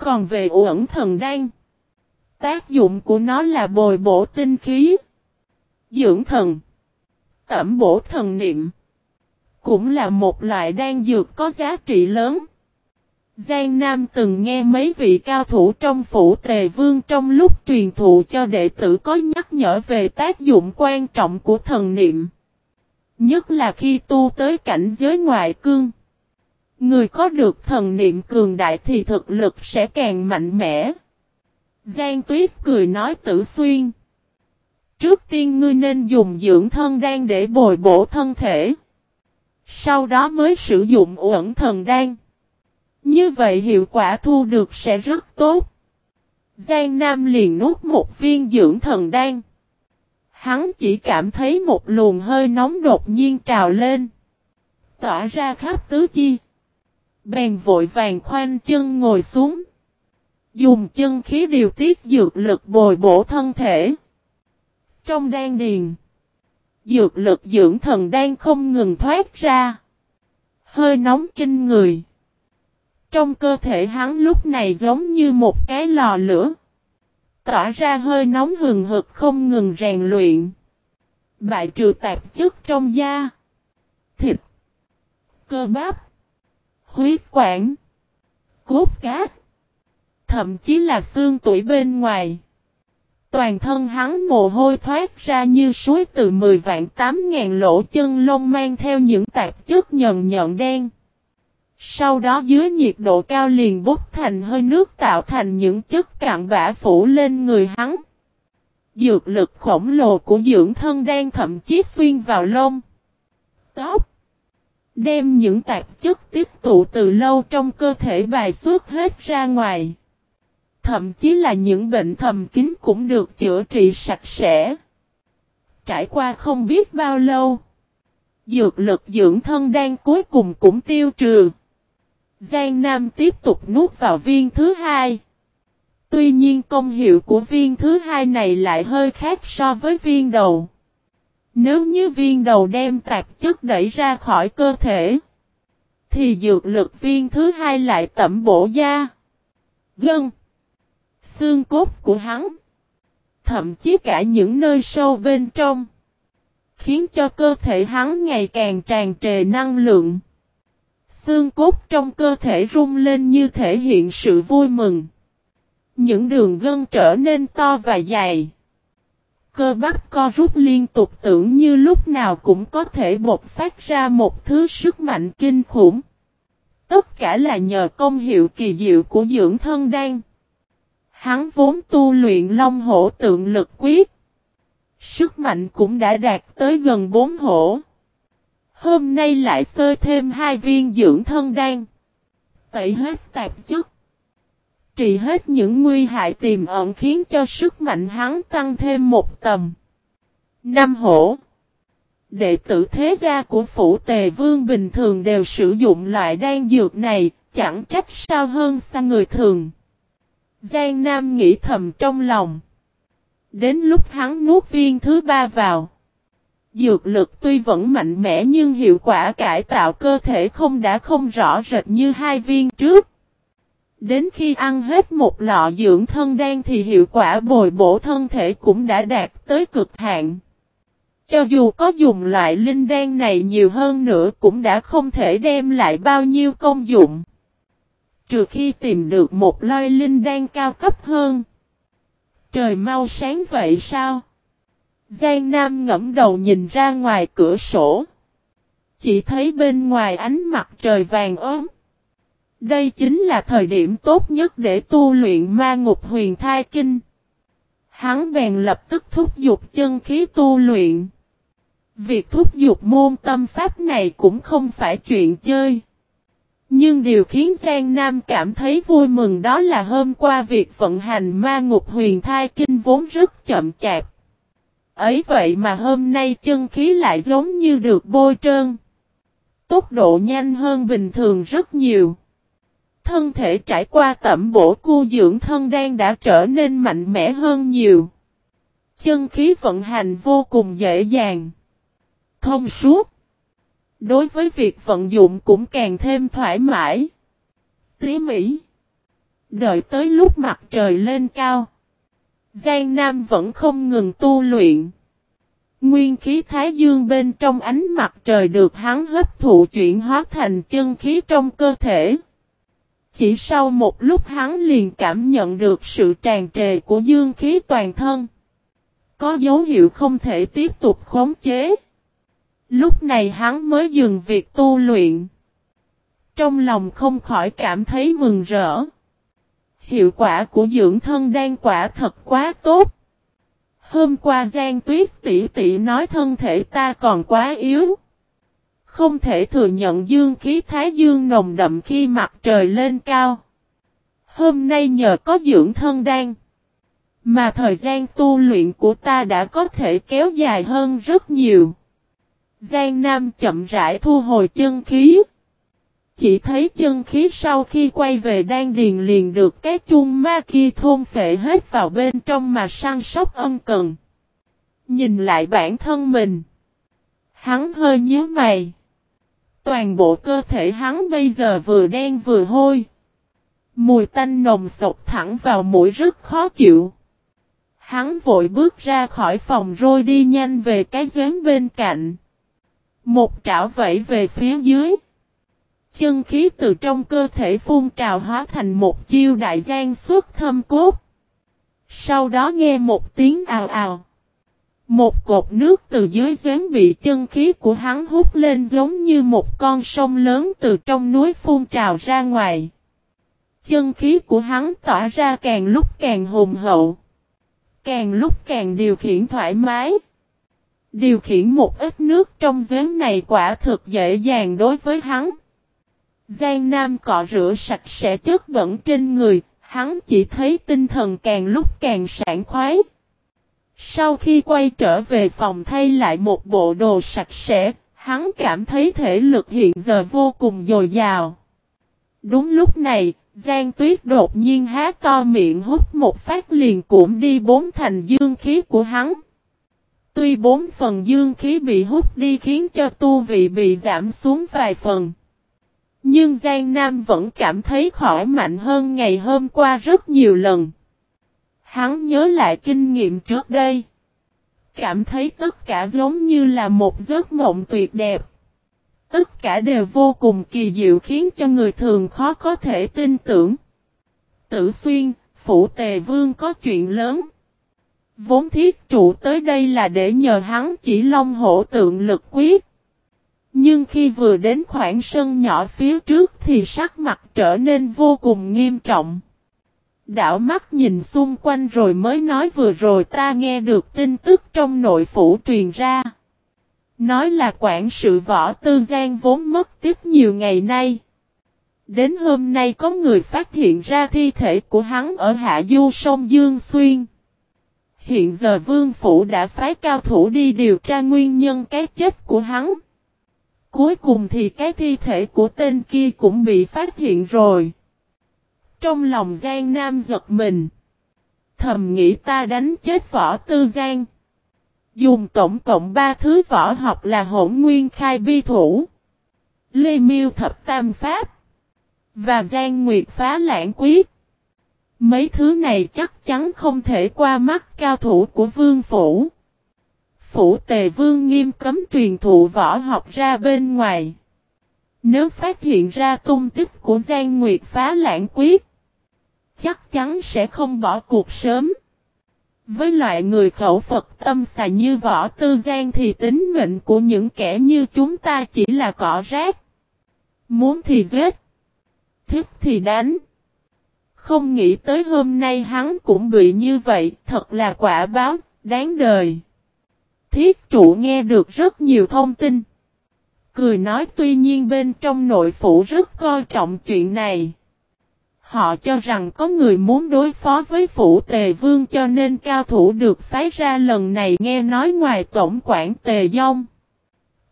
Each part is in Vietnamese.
Còn về uẩn thần đan, tác dụng của nó là bồi bổ tinh khí, dưỡng thần, tẩm bổ thần niệm. Cũng là một loại đan dược có giá trị lớn. Giang Nam từng nghe mấy vị cao thủ trong phủ tề vương trong lúc truyền thụ cho đệ tử có nhắc nhở về tác dụng quan trọng của thần niệm. Nhất là khi tu tới cảnh giới ngoại cương. Người có được thần niệm cường đại thì thực lực sẽ càng mạnh mẽ. Giang Tuyết cười nói tử xuyên. Trước tiên ngươi nên dùng dưỡng thân đan để bồi bổ thân thể. Sau đó mới sử dụng uẩn thần đan. Như vậy hiệu quả thu được sẽ rất tốt. Giang Nam liền nuốt một viên dưỡng thần đan. Hắn chỉ cảm thấy một luồng hơi nóng đột nhiên trào lên. Tỏa ra khắp tứ chi. Bèn vội vàng khoanh chân ngồi xuống. Dùng chân khí điều tiết dược lực bồi bổ thân thể. Trong đan điền. Dược lực dưỡng thần đang không ngừng thoát ra. Hơi nóng kinh người. Trong cơ thể hắn lúc này giống như một cái lò lửa. Tỏa ra hơi nóng hừng hực không ngừng rèn luyện. Bại trừ tạp chất trong da. Thịt. Cơ bắp. Huyết quản. Cốt cát. Thậm chí là xương tuổi bên ngoài. Toàn thân hắn mồ hôi thoát ra như suối từ 10 vạn 8 ngàn lỗ chân lông mang theo những tạp chất nhần nhợn đen. Sau đó dưới nhiệt độ cao liền bốc thành hơi nước tạo thành những chất cạn bã phủ lên người hắn. Dược lực khổng lồ của dưỡng thân đang thậm chí xuyên vào lông. Tóc. Đem những tạp chất tiếp tụ từ lâu trong cơ thể bài xuất hết ra ngoài. Thậm chí là những bệnh thầm kín cũng được chữa trị sạch sẽ. Trải qua không biết bao lâu. Dược lực dưỡng thân đang cuối cùng cũng tiêu trừ. Giang Nam tiếp tục nuốt vào viên thứ hai. Tuy nhiên công hiệu của viên thứ hai này lại hơi khác so với viên đầu. Nếu như viên đầu đem tạp chất đẩy ra khỏi cơ thể, thì dược lực viên thứ hai lại tẩm bổ da, gân, xương cốt của hắn, thậm chí cả những nơi sâu bên trong, khiến cho cơ thể hắn ngày càng tràn trề năng lượng. Xương cốt trong cơ thể rung lên như thể hiện sự vui mừng. Những đường gân trở nên to và dày. Cơ bắp co rút liên tục tưởng như lúc nào cũng có thể bộc phát ra một thứ sức mạnh kinh khủng. Tất cả là nhờ công hiệu kỳ diệu của dưỡng thân đan. Hắn vốn tu luyện long hổ tượng lực quyết. Sức mạnh cũng đã đạt tới gần bốn hổ. Hôm nay lại sơi thêm hai viên dưỡng thân đan. Tẩy hết tạp chất trì hết những nguy hại tiềm ẩn khiến cho sức mạnh hắn tăng thêm một tầm. Năm hổ. Đệ tử thế gia của phủ tề vương bình thường đều sử dụng loại đan dược này, chẳng trách sao hơn xa người thường. Giang Nam nghĩ thầm trong lòng. Đến lúc hắn nuốt viên thứ ba vào. Dược lực tuy vẫn mạnh mẽ nhưng hiệu quả cải tạo cơ thể không đã không rõ rệt như hai viên trước. Đến khi ăn hết một lọ dưỡng thân đan thì hiệu quả bồi bổ thân thể cũng đã đạt tới cực hạn. Cho dù có dùng loại linh đan này nhiều hơn nữa cũng đã không thể đem lại bao nhiêu công dụng. Trừ khi tìm được một loi linh đan cao cấp hơn. Trời mau sáng vậy sao? Giang Nam ngẫm đầu nhìn ra ngoài cửa sổ. Chỉ thấy bên ngoài ánh mặt trời vàng ốm. Đây chính là thời điểm tốt nhất để tu luyện ma ngục huyền thai kinh. Hắn bèn lập tức thúc giục chân khí tu luyện. Việc thúc giục môn tâm pháp này cũng không phải chuyện chơi. Nhưng điều khiến Giang Nam cảm thấy vui mừng đó là hôm qua việc vận hành ma ngục huyền thai kinh vốn rất chậm chạp. Ấy vậy mà hôm nay chân khí lại giống như được bôi trơn. Tốc độ nhanh hơn bình thường rất nhiều. Thân thể trải qua tẩm bổ cu dưỡng thân đang đã trở nên mạnh mẽ hơn nhiều. Chân khí vận hành vô cùng dễ dàng. Thông suốt. Đối với việc vận dụng cũng càng thêm thoải mái. Tí mỹ. Đợi tới lúc mặt trời lên cao. Giang Nam vẫn không ngừng tu luyện. Nguyên khí thái dương bên trong ánh mặt trời được hắn hấp thụ chuyển hóa thành chân khí trong cơ thể. Chỉ sau một lúc hắn liền cảm nhận được sự tràn trề của dương khí toàn thân. Có dấu hiệu không thể tiếp tục khống chế. Lúc này hắn mới dừng việc tu luyện. Trong lòng không khỏi cảm thấy mừng rỡ. Hiệu quả của dưỡng thân đang quả thật quá tốt. Hôm qua Giang Tuyết tỷ tỷ nói thân thể ta còn quá yếu. Không thể thừa nhận dương khí thái dương nồng đậm khi mặt trời lên cao. Hôm nay nhờ có dưỡng thân đan. Mà thời gian tu luyện của ta đã có thể kéo dài hơn rất nhiều. Giang Nam chậm rãi thu hồi chân khí. Chỉ thấy chân khí sau khi quay về đan điền liền được cái chung ma kia thôn phệ hết vào bên trong mà săn sóc ân cần. Nhìn lại bản thân mình. Hắn hơi nhớ mày. Toàn bộ cơ thể hắn bây giờ vừa đen vừa hôi. Mùi tanh nồng sộc thẳng vào mũi rất khó chịu. Hắn vội bước ra khỏi phòng rồi đi nhanh về cái giếng bên cạnh. Một trảo vẫy về phía dưới. Chân khí từ trong cơ thể phun trào hóa thành một chiêu đại gian xuất thâm cốt. Sau đó nghe một tiếng ào ào. Một cột nước từ dưới giếng bị chân khí của hắn hút lên giống như một con sông lớn từ trong núi phun trào ra ngoài. Chân khí của hắn tỏa ra càng lúc càng hùng hậu. Càng lúc càng điều khiển thoải mái. Điều khiển một ít nước trong giếng này quả thực dễ dàng đối với hắn. Giang Nam cọ rửa sạch sẽ chất bẩn trên người, hắn chỉ thấy tinh thần càng lúc càng sảng khoái. Sau khi quay trở về phòng thay lại một bộ đồ sạch sẽ, hắn cảm thấy thể lực hiện giờ vô cùng dồi dào. Đúng lúc này, Giang Tuyết đột nhiên há to miệng hút một phát liền cuộn đi bốn thành dương khí của hắn. Tuy bốn phần dương khí bị hút đi khiến cho tu vị bị giảm xuống vài phần. Nhưng Giang Nam vẫn cảm thấy khỏi mạnh hơn ngày hôm qua rất nhiều lần. Hắn nhớ lại kinh nghiệm trước đây. Cảm thấy tất cả giống như là một giấc mộng tuyệt đẹp. Tất cả đều vô cùng kỳ diệu khiến cho người thường khó có thể tin tưởng. Tử xuyên, phủ tề vương có chuyện lớn. Vốn thiết trụ tới đây là để nhờ hắn chỉ long hổ tượng lực quyết. Nhưng khi vừa đến khoảng sân nhỏ phía trước thì sắc mặt trở nên vô cùng nghiêm trọng. Đảo mắt nhìn xung quanh rồi mới nói vừa rồi ta nghe được tin tức trong nội phủ truyền ra. Nói là quản sự võ tư gian vốn mất tiếp nhiều ngày nay. Đến hôm nay có người phát hiện ra thi thể của hắn ở hạ du sông Dương Xuyên. Hiện giờ vương phủ đã phái cao thủ đi điều tra nguyên nhân cái chết của hắn. Cuối cùng thì cái thi thể của tên kia cũng bị phát hiện rồi. Trong lòng Giang Nam giật mình. Thầm nghĩ ta đánh chết võ tư Giang. Dùng tổng cộng ba thứ võ học là hỗn nguyên khai bi thủ. Lê Miêu thập tam pháp. Và Giang Nguyệt phá lãng quyết. Mấy thứ này chắc chắn không thể qua mắt cao thủ của vương phủ. Phủ tề vương nghiêm cấm truyền thụ võ học ra bên ngoài. Nếu phát hiện ra tung tích của Giang Nguyệt phá lãng quyết, chắc chắn sẽ không bỏ cuộc sớm. Với loại người khẩu Phật tâm xà như võ tư gian thì tính mệnh của những kẻ như chúng ta chỉ là cỏ rác. Muốn thì giết, thích thì đánh. Không nghĩ tới hôm nay hắn cũng bị như vậy, thật là quả báo, đáng đời. Thiết trụ nghe được rất nhiều thông tin. Cười nói tuy nhiên bên trong nội phủ rất coi trọng chuyện này. Họ cho rằng có người muốn đối phó với phủ tề vương cho nên cao thủ được phái ra lần này nghe nói ngoài tổng quản tề dông.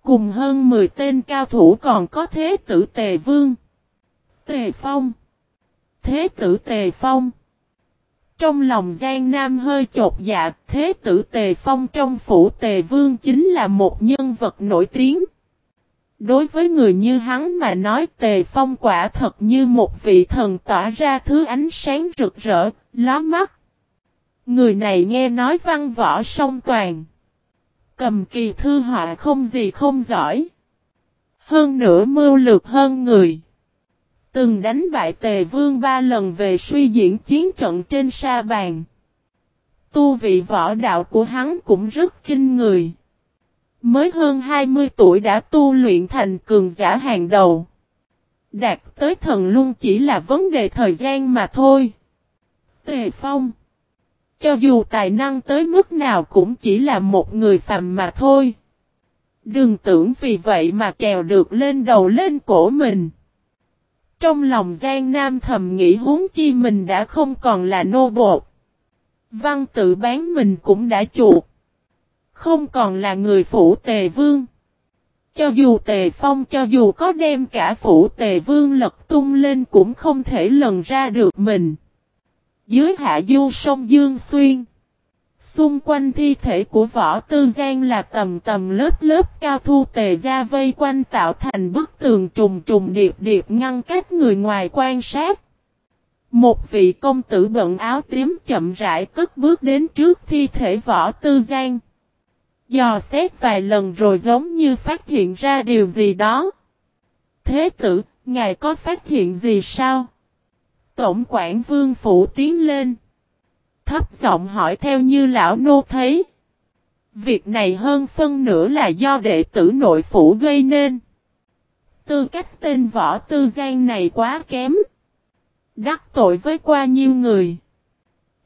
Cùng hơn 10 tên cao thủ còn có thế tử tề vương. Tề phong. Thế tử tề phong. Trong lòng Giang Nam hơi chột dạ, thế tử Tề Phong trong phủ Tề Vương chính là một nhân vật nổi tiếng. Đối với người như hắn mà nói tề phong quả thật như một vị thần tỏa ra thứ ánh sáng rực rỡ, ló mắt. Người này nghe nói văn võ song toàn. Cầm kỳ thư họa không gì không giỏi. Hơn nữa mưu lược hơn người. Từng đánh bại tề vương ba lần về suy diễn chiến trận trên sa bàn. Tu vị võ đạo của hắn cũng rất kinh người. Mới hơn 20 tuổi đã tu luyện thành cường giả hàng đầu. Đạt tới thần luôn chỉ là vấn đề thời gian mà thôi. Tề Phong, Cho dù tài năng tới mức nào cũng chỉ là một người phàm mà thôi. Đừng tưởng vì vậy mà trèo được lên đầu lên cổ mình. Trong lòng Giang Nam thầm nghĩ huống chi mình đã không còn là nô bột. Văn tự bán mình cũng đã chuột. Không còn là người phủ tề vương. Cho dù tề phong, cho dù có đem cả phủ tề vương lật tung lên cũng không thể lần ra được mình. Dưới hạ du sông Dương Xuyên. Xung quanh thi thể của võ tư giang là tầm tầm lớp lớp cao thu tề ra vây quanh tạo thành bức tường trùng trùng điệp điệp ngăn cách người ngoài quan sát. Một vị công tử bận áo tím chậm rãi cất bước đến trước thi thể võ tư giang. Dò xét vài lần rồi giống như phát hiện ra điều gì đó. Thế tử, ngài có phát hiện gì sao? Tổng quản vương phủ tiến lên. Thấp giọng hỏi theo như lão nô thấy. Việc này hơn phân nửa là do đệ tử nội phủ gây nên. Tư cách tên võ tư gian này quá kém. Đắc tội với qua nhiêu người.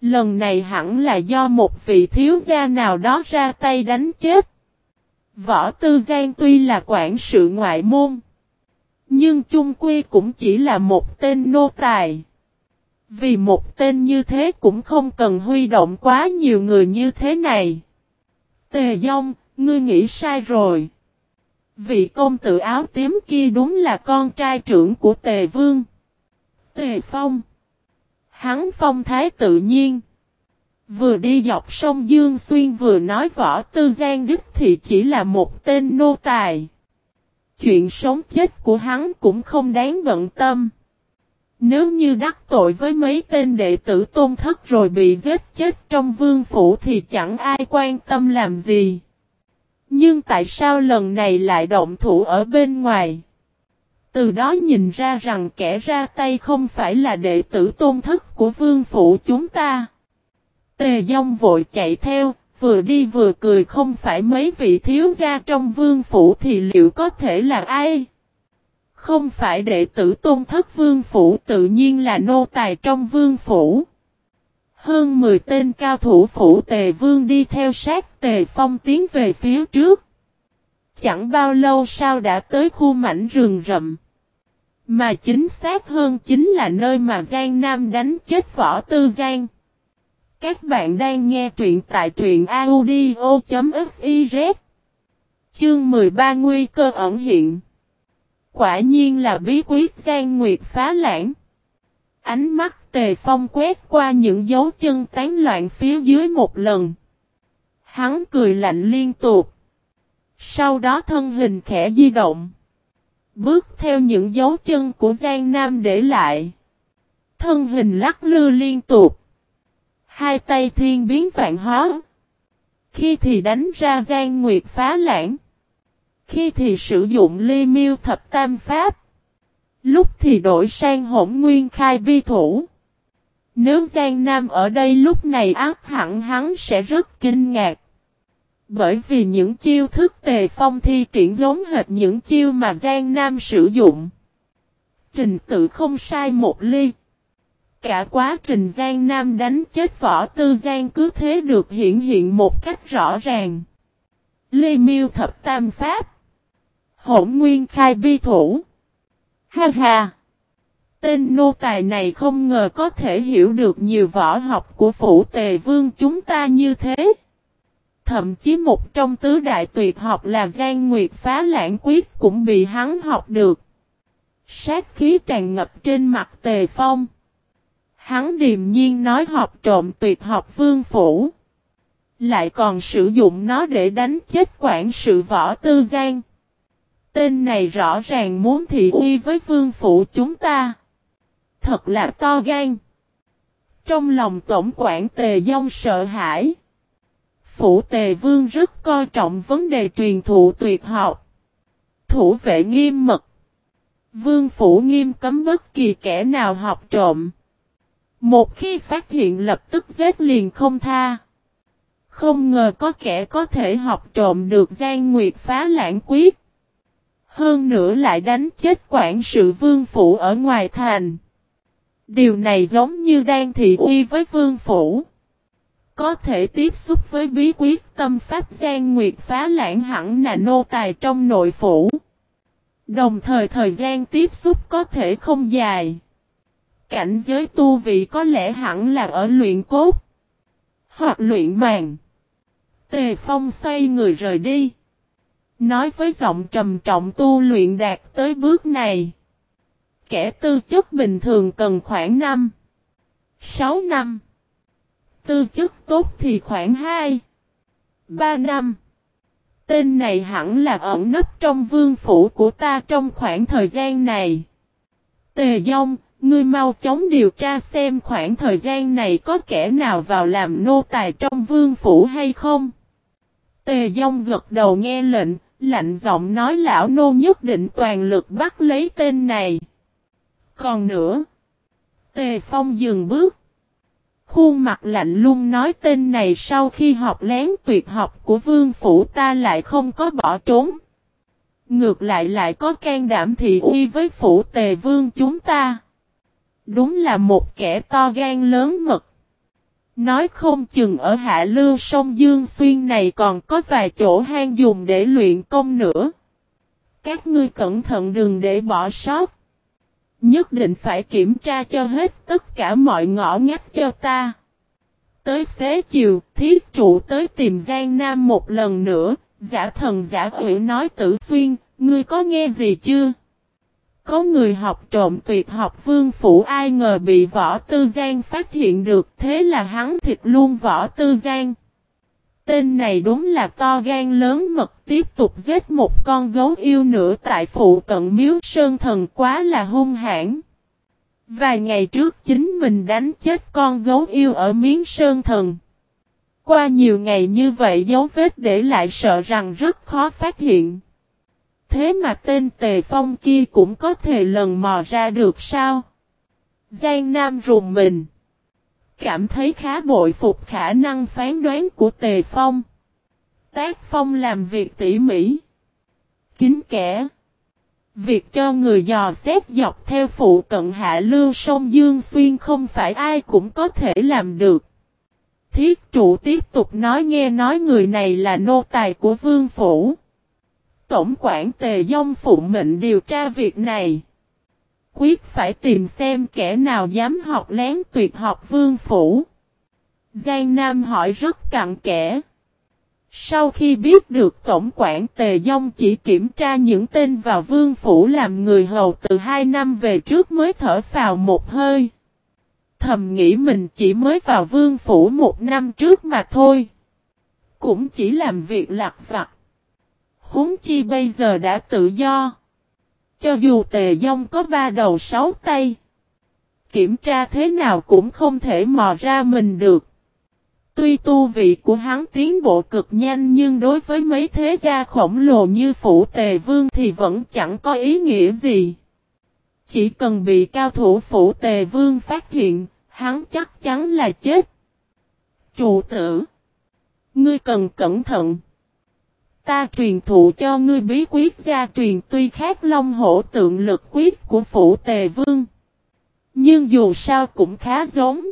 Lần này hẳn là do một vị thiếu gia nào đó ra tay đánh chết. Võ Tư Giang tuy là quản sự ngoại môn. Nhưng chung quy cũng chỉ là một tên nô tài. Vì một tên như thế cũng không cần huy động quá nhiều người như thế này. Tề Dông, ngươi nghĩ sai rồi. Vị công tử áo tím kia đúng là con trai trưởng của Tề Vương. Tề Phong. Hắn phong thái tự nhiên. Vừa đi dọc sông Dương Xuyên vừa nói võ tư gian đức thì chỉ là một tên nô tài. Chuyện sống chết của hắn cũng không đáng bận tâm. Nếu như đắc tội với mấy tên đệ tử tôn thất rồi bị giết chết trong vương phủ thì chẳng ai quan tâm làm gì. Nhưng tại sao lần này lại động thủ ở bên ngoài? Từ đó nhìn ra rằng kẻ ra tay không phải là đệ tử tôn thất của vương phủ chúng ta. Tề Dông vội chạy theo, vừa đi vừa cười không phải mấy vị thiếu gia trong vương phủ thì liệu có thể là ai? Không phải đệ tử tôn thất vương phủ tự nhiên là nô tài trong vương phủ. Hơn 10 tên cao thủ phủ tề vương đi theo sát tề phong tiến về phía trước. Chẳng bao lâu sau đã tới khu mảnh rừng rậm. Mà chính xác hơn chính là nơi mà Giang Nam đánh chết võ tư Giang. Các bạn đang nghe truyện tại truyện audio.fiz Chương 13 Nguy cơ ẩn hiện Quả nhiên là bí quyết Giang Nguyệt phá lãng. Ánh mắt tề phong quét qua những dấu chân tán loạn phía dưới một lần. Hắn cười lạnh liên tục. Sau đó thân hình khẽ di động. Bước theo những dấu chân của Giang Nam để lại. Thân hình lắc lư liên tục. Hai tay thiên biến vạn hóa. Khi thì đánh ra Giang Nguyệt phá lãng. Khi thì sử dụng ly miêu thập tam pháp. Lúc thì đổi sang hỗn nguyên khai bi thủ. Nếu Giang Nam ở đây lúc này ác hẳn hắn sẽ rất kinh ngạc. Bởi vì những chiêu thức tề phong thi triển giống hệt những chiêu mà Giang Nam sử dụng. Trình tự không sai một ly. Cả quá trình Giang Nam đánh chết võ tư Giang cứ thế được hiện hiện một cách rõ ràng. ly Miêu thập tam pháp. Hỗn nguyên khai bi thủ. Ha ha. Tên nô tài này không ngờ có thể hiểu được nhiều võ học của phủ tề vương chúng ta như thế. Thậm chí một trong tứ đại tuyệt học là Giang Nguyệt phá lãng quyết cũng bị hắn học được. Sát khí tràn ngập trên mặt tề phong. Hắn điềm nhiên nói học trộm tuyệt học vương phủ. Lại còn sử dụng nó để đánh chết quản sự võ tư giang. Tên này rõ ràng muốn thị uy với vương phủ chúng ta. Thật là to gan. Trong lòng tổng quản tề dông sợ hãi. Phủ tề vương rất coi trọng vấn đề truyền thụ tuyệt học. Thủ vệ nghiêm mật. Vương phủ nghiêm cấm bất kỳ kẻ nào học trộm. Một khi phát hiện lập tức giết liền không tha. Không ngờ có kẻ có thể học trộm được Giang Nguyệt phá lãng quyết. Hơn nữa lại đánh chết quản sự vương phủ ở ngoài thành. Điều này giống như đang thị uy với vương phủ. Có thể tiếp xúc với bí quyết tâm pháp Giang Nguyệt phá lãng hẳn là nô tài trong nội phủ. Đồng thời thời gian tiếp xúc có thể không dài. Cảnh giới tu vị có lẽ hẳn là ở luyện cốt. Hoặc luyện màng. Tề Phong xoay người rời đi. Nói với giọng trầm trọng tu luyện đạt tới bước này. Kẻ tư chất bình thường cần khoảng 5, 6 năm. Tư chất tốt thì khoảng 2, 3 năm. Tên này hẳn là ẩn nấp trong vương phủ của ta trong khoảng thời gian này. Tề Dông, ngươi mau chóng điều tra xem khoảng thời gian này có kẻ nào vào làm nô tài trong vương phủ hay không. Tề Dông gật đầu nghe lệnh, lạnh giọng nói lão nô nhất định toàn lực bắt lấy tên này. Còn nữa, Tề Phong dừng bước. Khuôn mặt lạnh lung nói tên này sau khi học lén tuyệt học của vương phủ ta lại không có bỏ trốn. Ngược lại lại có can đảm thị uy với phủ tề vương chúng ta. Đúng là một kẻ to gan lớn mật. Nói không chừng ở hạ lưu sông Dương Xuyên này còn có vài chỗ hang dùng để luyện công nữa. Các ngươi cẩn thận đừng để bỏ sót. Nhất định phải kiểm tra cho hết tất cả mọi ngõ ngách cho ta. Tới xế chiều, thiết trụ tới tìm Giang Nam một lần nữa, giả thần giả quỷ nói tử xuyên, ngươi có nghe gì chưa? Có người học trộm tuyệt học vương phủ ai ngờ bị võ tư giang phát hiện được thế là hắn thịt luôn võ tư giang. Tên này đúng là to gan lớn mật, tiếp tục giết một con gấu yêu nữa tại phụ cận miếu sơn thần quá là hung hãn. Vài ngày trước chính mình đánh chết con gấu yêu ở miếng sơn thần. Qua nhiều ngày như vậy dấu vết để lại sợ rằng rất khó phát hiện. Thế mà tên Tề Phong kia cũng có thể lần mò ra được sao? Giang Nam rùng mình. Cảm thấy khá bội phục khả năng phán đoán của Tề Phong. Tác Phong làm việc tỉ mỉ. Kính kẻ. Việc cho người dò xét dọc theo phụ cận hạ lưu sông Dương Xuyên không phải ai cũng có thể làm được. Thiết trụ tiếp tục nói nghe nói người này là nô tài của vương phủ. Tổng quản Tề Dông phụ mệnh điều tra việc này. Quyết phải tìm xem kẻ nào dám học lén tuyệt học vương phủ. Giang Nam hỏi rất cặn kẽ. Sau khi biết được Tổng quản Tề Dông chỉ kiểm tra những tên vào vương phủ làm người hầu từ hai năm về trước mới thở vào một hơi. Thầm nghĩ mình chỉ mới vào vương phủ một năm trước mà thôi. Cũng chỉ làm việc lạc vặt Húng chi bây giờ đã tự do. Cho dù tề dông có ba đầu sáu tay. Kiểm tra thế nào cũng không thể mò ra mình được. Tuy tu vị của hắn tiến bộ cực nhanh nhưng đối với mấy thế gia khổng lồ như phủ tề vương thì vẫn chẳng có ý nghĩa gì. Chỉ cần bị cao thủ phủ tề vương phát hiện, hắn chắc chắn là chết. chủ tử. Ngươi cần cẩn thận. Ta truyền thụ cho ngươi bí quyết gia truyền tuy khác long hổ tượng lực quyết của phủ tề vương. Nhưng dù sao cũng khá giống.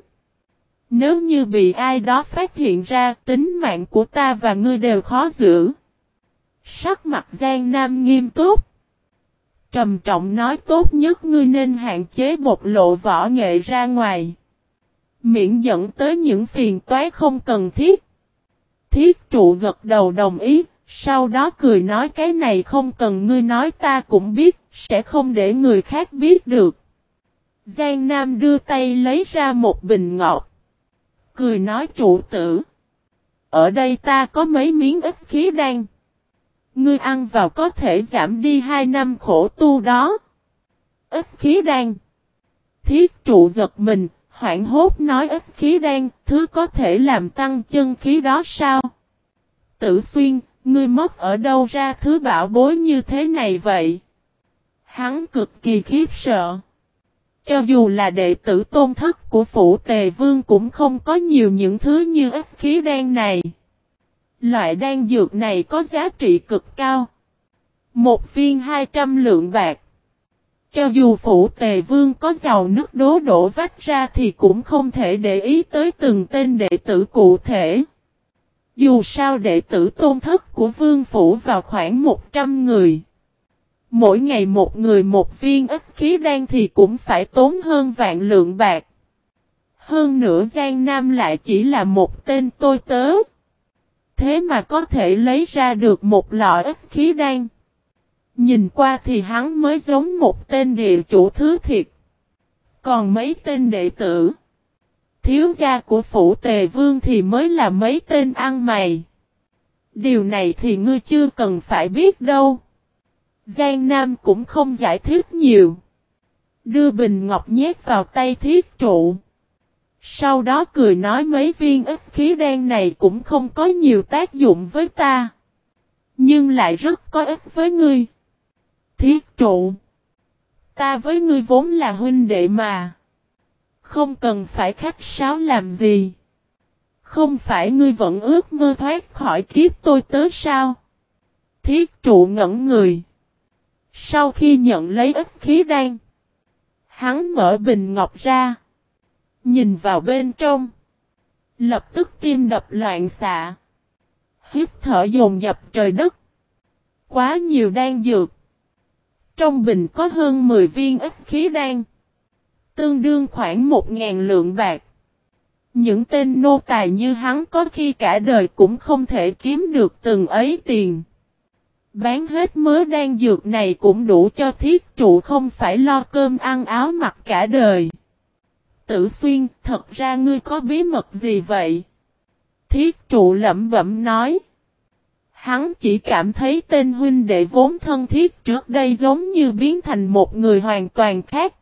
Nếu như bị ai đó phát hiện ra tính mạng của ta và ngươi đều khó giữ. Sắc mặt Giang Nam nghiêm túc. Trầm trọng nói tốt nhất ngươi nên hạn chế bộc lộ võ nghệ ra ngoài. Miễn dẫn tới những phiền toái không cần thiết. Thiết trụ gật đầu đồng ý, sau đó cười nói cái này không cần ngươi nói ta cũng biết, sẽ không để người khác biết được. Giang Nam đưa tay lấy ra một bình ngọt. Cười nói trụ tử. Ở đây ta có mấy miếng ít khí đan. ngươi ăn vào có thể giảm đi hai năm khổ tu đó. Ít khí đan. Thiết trụ giật mình, hoảng hốt nói ít khí đan, thứ có thể làm tăng chân khí đó sao? Tử xuyên, ngươi mất ở đâu ra thứ bảo bối như thế này vậy? Hắn cực kỳ khiếp sợ. Cho dù là đệ tử tôn thất của phủ tề vương cũng không có nhiều những thứ như ít khí đen này. Loại đan dược này có giá trị cực cao. Một viên 200 lượng bạc. Cho dù phủ tề vương có giàu nước đố đổ vách ra thì cũng không thể để ý tới từng tên đệ tử cụ thể. Dù sao đệ tử tôn thất của vương phủ vào khoảng 100 người. Mỗi ngày một người một viên ít khí đan thì cũng phải tốn hơn vạn lượng bạc. Hơn nữa Giang Nam lại chỉ là một tên tôi tớ. Thế mà có thể lấy ra được một lọ ít khí đan. Nhìn qua thì hắn mới giống một tên địa chủ thứ thiệt. Còn mấy tên đệ tử. Thiếu gia của phủ tề vương thì mới là mấy tên ăn mày. Điều này thì ngươi chưa cần phải biết đâu. Giang Nam cũng không giải thích nhiều. Đưa bình ngọc nhét vào tay thiết trụ. Sau đó cười nói mấy viên ít khí đen này cũng không có nhiều tác dụng với ta. Nhưng lại rất có ích với ngươi. Thiết trụ. Ta với ngươi vốn là huynh đệ mà. Không cần phải khách sáo làm gì. Không phải ngươi vẫn ước mơ thoát khỏi kiếp tôi tớ sao? Thiết trụ ngẩn người. Sau khi nhận lấy ít khí đan. Hắn mở bình ngọc ra. Nhìn vào bên trong. Lập tức tim đập loạn xạ. Hít thở dồn dập trời đất. Quá nhiều đan dược. Trong bình có hơn 10 viên ít khí đan. Tương đương khoảng 1.000 lượng bạc. Những tên nô tài như hắn có khi cả đời cũng không thể kiếm được từng ấy tiền. Bán hết mớ đan dược này cũng đủ cho thiết trụ không phải lo cơm ăn áo mặc cả đời. Tử xuyên, thật ra ngươi có bí mật gì vậy? Thiết trụ lẩm bẩm nói. Hắn chỉ cảm thấy tên huynh đệ vốn thân thiết trước đây giống như biến thành một người hoàn toàn khác.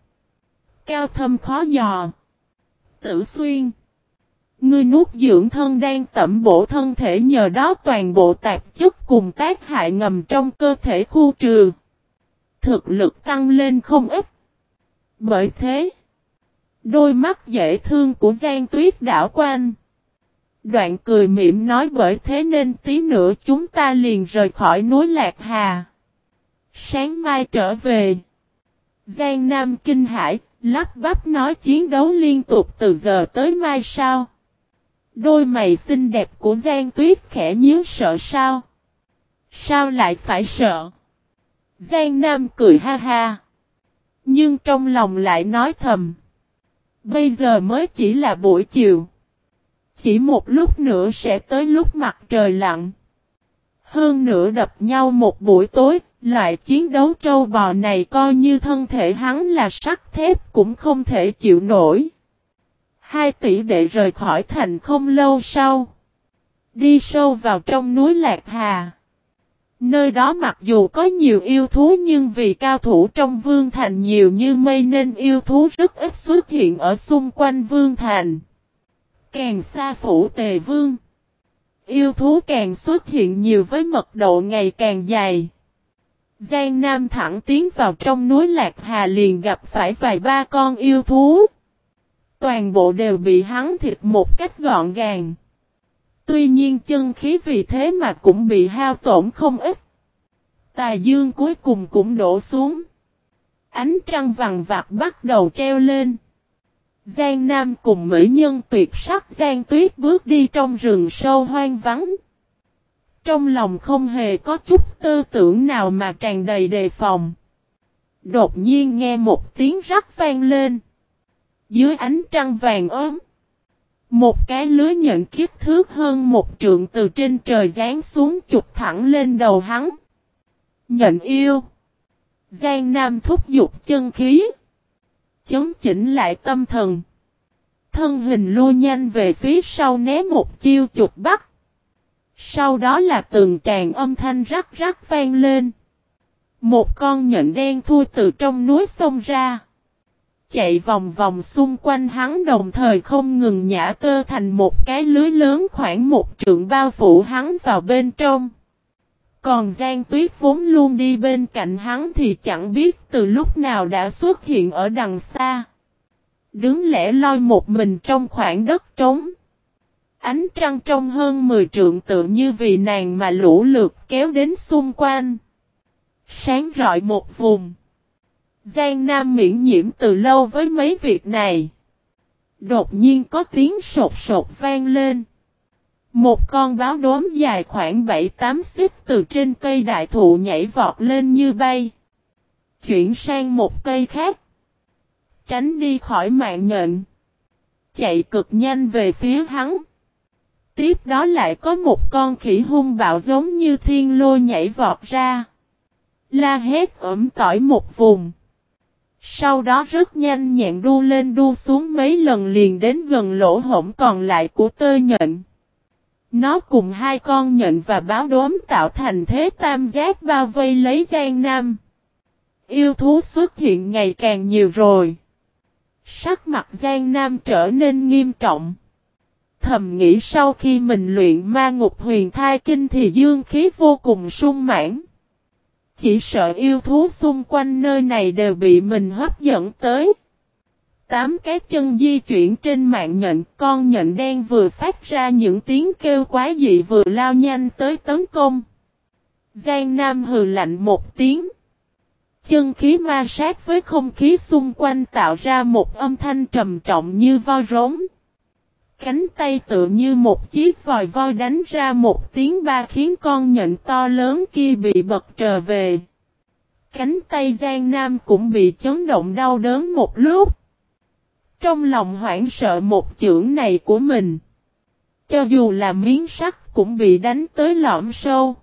Cao thâm khó dò. Tử xuyên. Ngươi nuốt dưỡng thân đang tẩm bổ thân thể nhờ đó toàn bộ tạp chất cùng tác hại ngầm trong cơ thể khu trừ. Thực lực tăng lên không ít. Bởi thế, đôi mắt dễ thương của Giang Tuyết đảo quanh. Đoạn cười mỉm nói bởi thế nên tí nữa chúng ta liền rời khỏi núi Lạc Hà. Sáng mai trở về. Giang Nam kinh hải, lắp bắp nói chiến đấu liên tục từ giờ tới mai sao. Đôi mày xinh đẹp của Giang Tuyết khẽ nhíu sợ sao? Sao lại phải sợ? Giang Nam cười ha ha. Nhưng trong lòng lại nói thầm. Bây giờ mới chỉ là buổi chiều. Chỉ một lúc nữa sẽ tới lúc mặt trời lặn. Hơn nữa đập nhau một buổi tối, loại chiến đấu trâu bò này coi như thân thể hắn là sắt thép cũng không thể chịu nổi. Hai tỷ đệ rời khỏi thành không lâu sau. Đi sâu vào trong núi Lạc Hà. Nơi đó mặc dù có nhiều yêu thú nhưng vì cao thủ trong vương thành nhiều như mây nên yêu thú rất ít xuất hiện ở xung quanh vương thành. Càng xa phủ tề vương. Yêu thú càng xuất hiện nhiều với mật độ ngày càng dày. Giang Nam thẳng tiến vào trong núi Lạc Hà liền gặp phải vài ba con yêu thú. Toàn bộ đều bị hắn thịt một cách gọn gàng. Tuy nhiên chân khí vì thế mà cũng bị hao tổn không ít. Tà dương cuối cùng cũng đổ xuống. Ánh trăng vằn vặt bắt đầu treo lên. Giang Nam cùng mỹ nhân tuyệt sắc Giang Tuyết bước đi trong rừng sâu hoang vắng. Trong lòng không hề có chút tư tưởng nào mà tràn đầy đề phòng. Đột nhiên nghe một tiếng rắc vang lên. Dưới ánh trăng vàng ốm. Một cái lưới nhận kiếp thước hơn một trượng từ trên trời giáng xuống chụp thẳng lên đầu hắn. Nhận yêu. Giang Nam thúc giục chân khí. Chống chỉnh lại tâm thần. Thân hình lôi nhanh về phía sau né một chiêu chụp bắt. Sau đó là từng tràn âm thanh rắc rắc vang lên. Một con nhện đen thui từ trong núi sông ra. Chạy vòng vòng xung quanh hắn đồng thời không ngừng nhả tơ thành một cái lưới lớn khoảng một trượng bao phủ hắn vào bên trong. Còn Giang Tuyết vốn luôn đi bên cạnh hắn thì chẳng biết từ lúc nào đã xuất hiện ở đằng xa. Đứng lẻ loi một mình trong khoảng đất trống. Ánh trăng trong hơn 10 trượng tự như vì nàng mà lũ lượt kéo đến xung quanh. Sáng rọi một vùng. Giang Nam miễn nhiễm từ lâu với mấy việc này. Đột nhiên có tiếng sột sột vang lên. Một con báo đốm dài khoảng 7-8 xích từ trên cây đại thụ nhảy vọt lên như bay. Chuyển sang một cây khác. Tránh đi khỏi mạng nhện. Chạy cực nhanh về phía hắn. Tiếp đó lại có một con khỉ hung bạo giống như thiên lôi nhảy vọt ra. La hét ẩm tỏi một vùng. Sau đó rất nhanh nhẹn đu lên đu xuống mấy lần liền đến gần lỗ hổng còn lại của tơ nhện. Nó cùng hai con nhện và báo đốm tạo thành thế tam giác bao vây lấy Giang Nam. Yêu thú xuất hiện ngày càng nhiều rồi. Sắc mặt Giang Nam trở nên nghiêm trọng. Thầm nghĩ sau khi mình luyện ma ngục huyền thai kinh thì dương khí vô cùng sung mãn. Chỉ sợ yêu thú xung quanh nơi này đều bị mình hấp dẫn tới. Tám cái chân di chuyển trên mạng nhện, con nhện đen vừa phát ra những tiếng kêu quái dị vừa lao nhanh tới tấn công. Giang Nam hừ lạnh một tiếng. Chân khí ma sát với không khí xung quanh tạo ra một âm thanh trầm trọng như voi rống. Cánh tay tựa như một chiếc vòi voi đánh ra một tiếng ba khiến con nhện to lớn kia bị bật trở về. Cánh tay Giang Nam cũng bị chấn động đau đớn một lúc. Trong lòng hoảng sợ một chưởng này của mình. Cho dù là miếng sắt cũng bị đánh tới lõm sâu.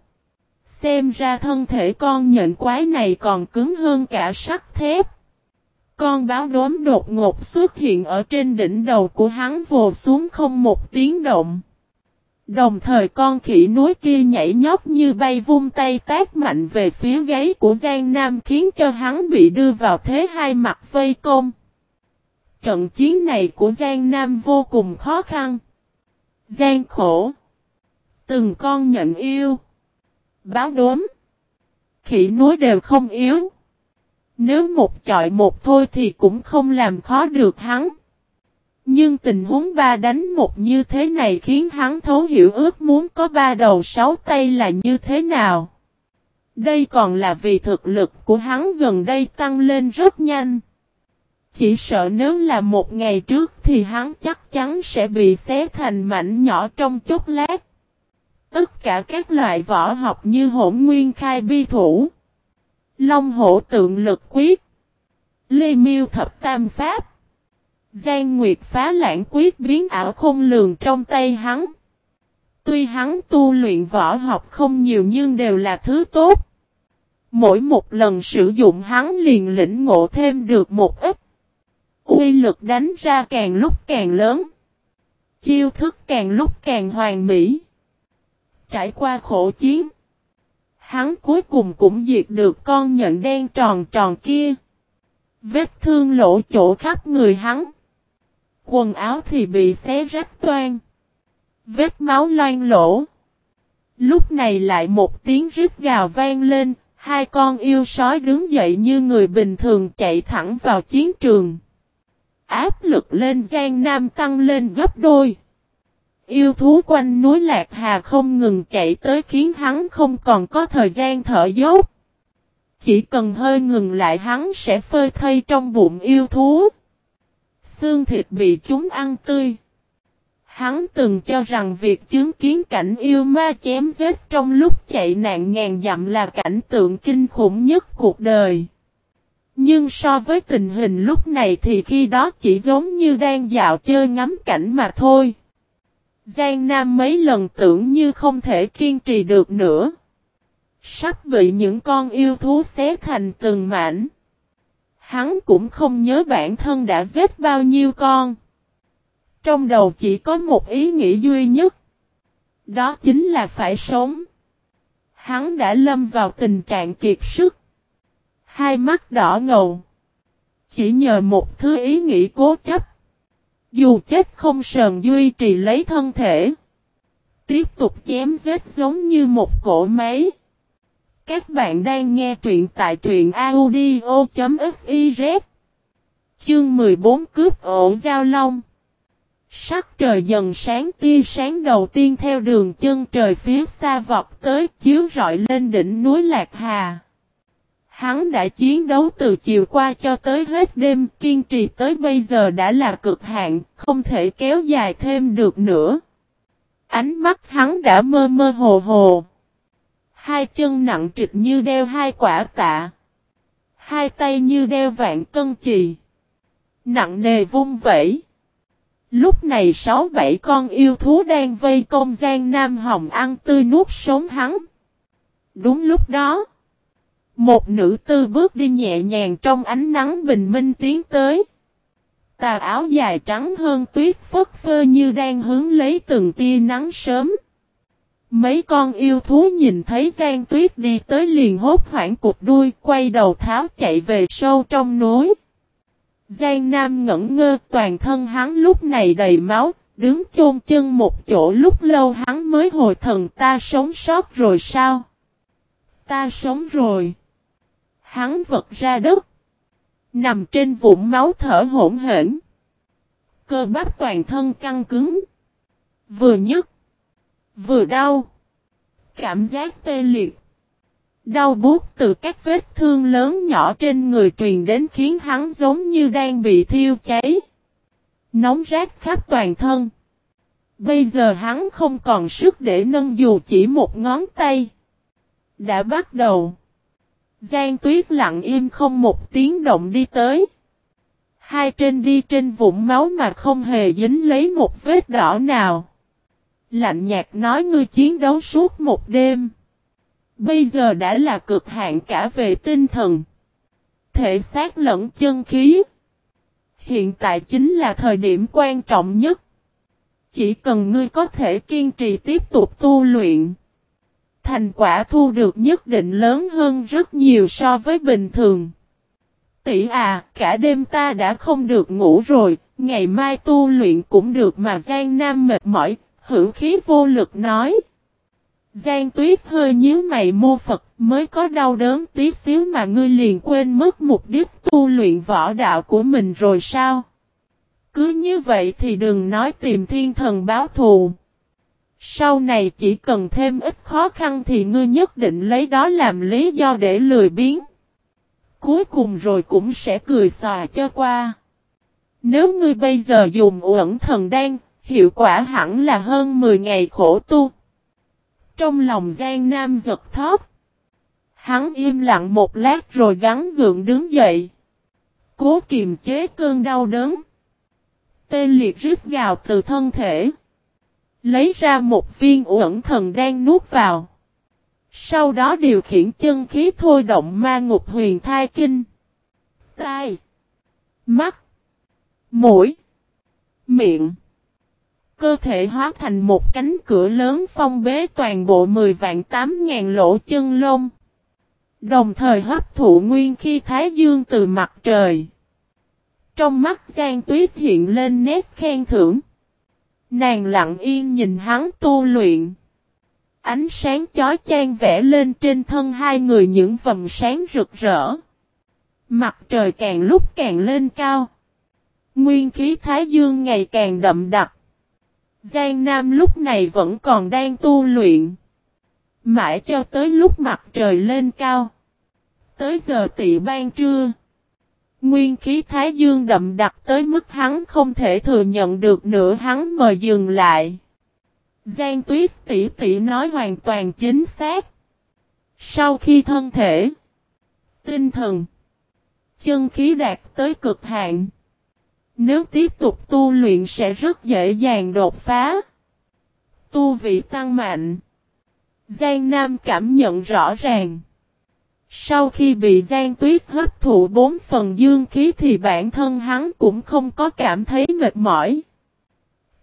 Xem ra thân thể con nhện quái này còn cứng hơn cả sắt thép. Con báo đốm đột ngột xuất hiện ở trên đỉnh đầu của hắn vồ xuống không một tiếng động. Đồng thời con khỉ núi kia nhảy nhót như bay vung tay tác mạnh về phía gáy của Giang Nam khiến cho hắn bị đưa vào thế hai mặt vây công. Trận chiến này của Giang Nam vô cùng khó khăn. Giang khổ. Từng con nhận yêu. Báo đốm. Khỉ núi đều không yếu. Nếu một chọi một thôi thì cũng không làm khó được hắn. Nhưng tình huống ba đánh một như thế này khiến hắn thấu hiểu ước muốn có ba đầu sáu tay là như thế nào. Đây còn là vì thực lực của hắn gần đây tăng lên rất nhanh. Chỉ sợ nếu là một ngày trước thì hắn chắc chắn sẽ bị xé thành mảnh nhỏ trong chốc lát. Tất cả các loại võ học như hỗn nguyên khai bi thủ, long hổ tượng lực quyết, lê miêu thập tam pháp, Giang Nguyệt phá lãng quyết biến ảo không lường trong tay hắn. Tuy hắn tu luyện võ học không nhiều nhưng đều là thứ tốt. Mỗi một lần sử dụng hắn liền lĩnh ngộ thêm được một ít. Uy lực đánh ra càng lúc càng lớn. Chiêu thức càng lúc càng hoàn mỹ. Trải qua khổ chiến. Hắn cuối cùng cũng diệt được con nhện đen tròn tròn kia. Vết thương lỗ chỗ khắp người hắn. Quần áo thì bị xé rách toan. Vết máu loang lỗ. Lúc này lại một tiếng rít gào vang lên, hai con yêu sói đứng dậy như người bình thường chạy thẳng vào chiến trường. Áp lực lên Giang Nam tăng lên gấp đôi. Yêu thú quanh núi Lạc Hà không ngừng chạy tới khiến hắn không còn có thời gian thở dốc. Chỉ cần hơi ngừng lại hắn sẽ phơi thây trong bụng yêu thú. Xương thịt bị chúng ăn tươi. Hắn từng cho rằng việc chứng kiến cảnh yêu ma chém giết trong lúc chạy nạn ngàn dặm là cảnh tượng kinh khủng nhất cuộc đời. Nhưng so với tình hình lúc này thì khi đó chỉ giống như đang dạo chơi ngắm cảnh mà thôi. Giang Nam mấy lần tưởng như không thể kiên trì được nữa. Sắp bị những con yêu thú xé thành từng mảnh. Hắn cũng không nhớ bản thân đã giết bao nhiêu con. Trong đầu chỉ có một ý nghĩ duy nhất. Đó chính là phải sống. Hắn đã lâm vào tình trạng kiệt sức. Hai mắt đỏ ngầu. Chỉ nhờ một thứ ý nghĩ cố chấp. Dù chết không sờn duy trì lấy thân thể. Tiếp tục chém giết giống như một cỗ máy. Các bạn đang nghe truyện tại truyện audio.fiz Chương 14 cướp ổ giao long Sắc trời dần sáng, tia sáng đầu tiên theo đường chân trời phía xa vọt tới, chiếu rọi lên đỉnh núi Lạc Hà. Hắn đã chiến đấu từ chiều qua cho tới hết đêm, kiên trì tới bây giờ đã là cực hạn, không thể kéo dài thêm được nữa. Ánh mắt hắn đã mơ mơ hồ hồ. Hai chân nặng trịch như đeo hai quả tạ. Hai tay như đeo vạn cân chì. Nặng nề vung vẩy. Lúc này sáu bảy con yêu thú đang vây công gian Nam Hồng ăn tươi nuốt sống hắn. Đúng lúc đó. Một nữ tư bước đi nhẹ nhàng trong ánh nắng bình minh tiến tới. Tà áo dài trắng hơn tuyết phất phơ như đang hướng lấy từng tia nắng sớm. Mấy con yêu thú nhìn thấy Giang Tuyết đi tới liền hốt hoảng cụt đuôi quay đầu tháo chạy về sâu trong núi. Giang Nam ngẩn ngơ toàn thân hắn lúc này đầy máu, đứng chôn chân một chỗ lúc lâu hắn mới hồi thần ta sống sót rồi sao? Ta sống rồi. Hắn vật ra đất. Nằm trên vũng máu thở hỗn hển. Cơ bắp toàn thân căng cứng. Vừa nhức. Vừa đau. Cảm giác tê liệt. Đau buốt từ các vết thương lớn nhỏ trên người truyền đến khiến hắn giống như đang bị thiêu cháy. Nóng rát khắp toàn thân. Bây giờ hắn không còn sức để nâng dù chỉ một ngón tay. Đã bắt đầu. Giang tuyết lặng im không một tiếng động đi tới. Hai trên đi trên vũng máu mà không hề dính lấy một vết đỏ nào. Lạnh nhạt nói ngươi chiến đấu suốt một đêm. Bây giờ đã là cực hạn cả về tinh thần. Thể xác lẫn chân khí. Hiện tại chính là thời điểm quan trọng nhất. Chỉ cần ngươi có thể kiên trì tiếp tục tu luyện. Thành quả thu được nhất định lớn hơn rất nhiều so với bình thường. Tỷ à, cả đêm ta đã không được ngủ rồi, ngày mai tu luyện cũng được mà Giang Nam mệt mỏi, hữu khí vô lực nói. Giang tuyết hơi nhíu mày mô Phật mới có đau đớn tí xíu mà ngươi liền quên mất mục đích tu luyện võ đạo của mình rồi sao? Cứ như vậy thì đừng nói tìm thiên thần báo thù. Sau này chỉ cần thêm ít khó khăn thì ngươi nhất định lấy đó làm lý do để lười biếng. Cuối cùng rồi cũng sẽ cười xòa cho qua. Nếu ngươi bây giờ dùng uẩn thần đan, hiệu quả hẳn là hơn 10 ngày khổ tu. Trong lòng Giang Nam giật thóp. Hắn im lặng một lát rồi gắn gượng đứng dậy. Cố kiềm chế cơn đau đớn. Tê liệt rít gào từ thân thể. Lấy ra một viên uẩn thần đang nuốt vào. Sau đó điều khiển chân khí thôi động ma ngục huyền thai kinh. Tai. Mắt. Mũi. Miệng. Cơ thể hóa thành một cánh cửa lớn phong bế toàn bộ 10 vạn 8 ngàn lỗ chân lông. Đồng thời hấp thụ nguyên khi Thái Dương từ mặt trời. Trong mắt Giang Tuyết hiện lên nét khen thưởng. Nàng lặng yên nhìn hắn tu luyện. Ánh sáng chói chang vẽ lên trên thân hai người những vầng sáng rực rỡ. Mặt trời càng lúc càng lên cao. Nguyên khí Thái Dương ngày càng đậm đặc. Giang Nam lúc này vẫn còn đang tu luyện. Mãi cho tới lúc mặt trời lên cao. Tới giờ tị ban trưa. Nguyên khí Thái Dương đậm đặc tới mức hắn không thể thừa nhận được nữa hắn mời dừng lại. Giang tuyết tỷ tỷ nói hoàn toàn chính xác. Sau khi thân thể, tinh thần, chân khí đạt tới cực hạn. Nếu tiếp tục tu luyện sẽ rất dễ dàng đột phá. Tu vị tăng mạnh. Giang Nam cảm nhận rõ ràng. Sau khi bị Giang Tuyết hấp thụ bốn phần dương khí thì bản thân hắn cũng không có cảm thấy mệt mỏi.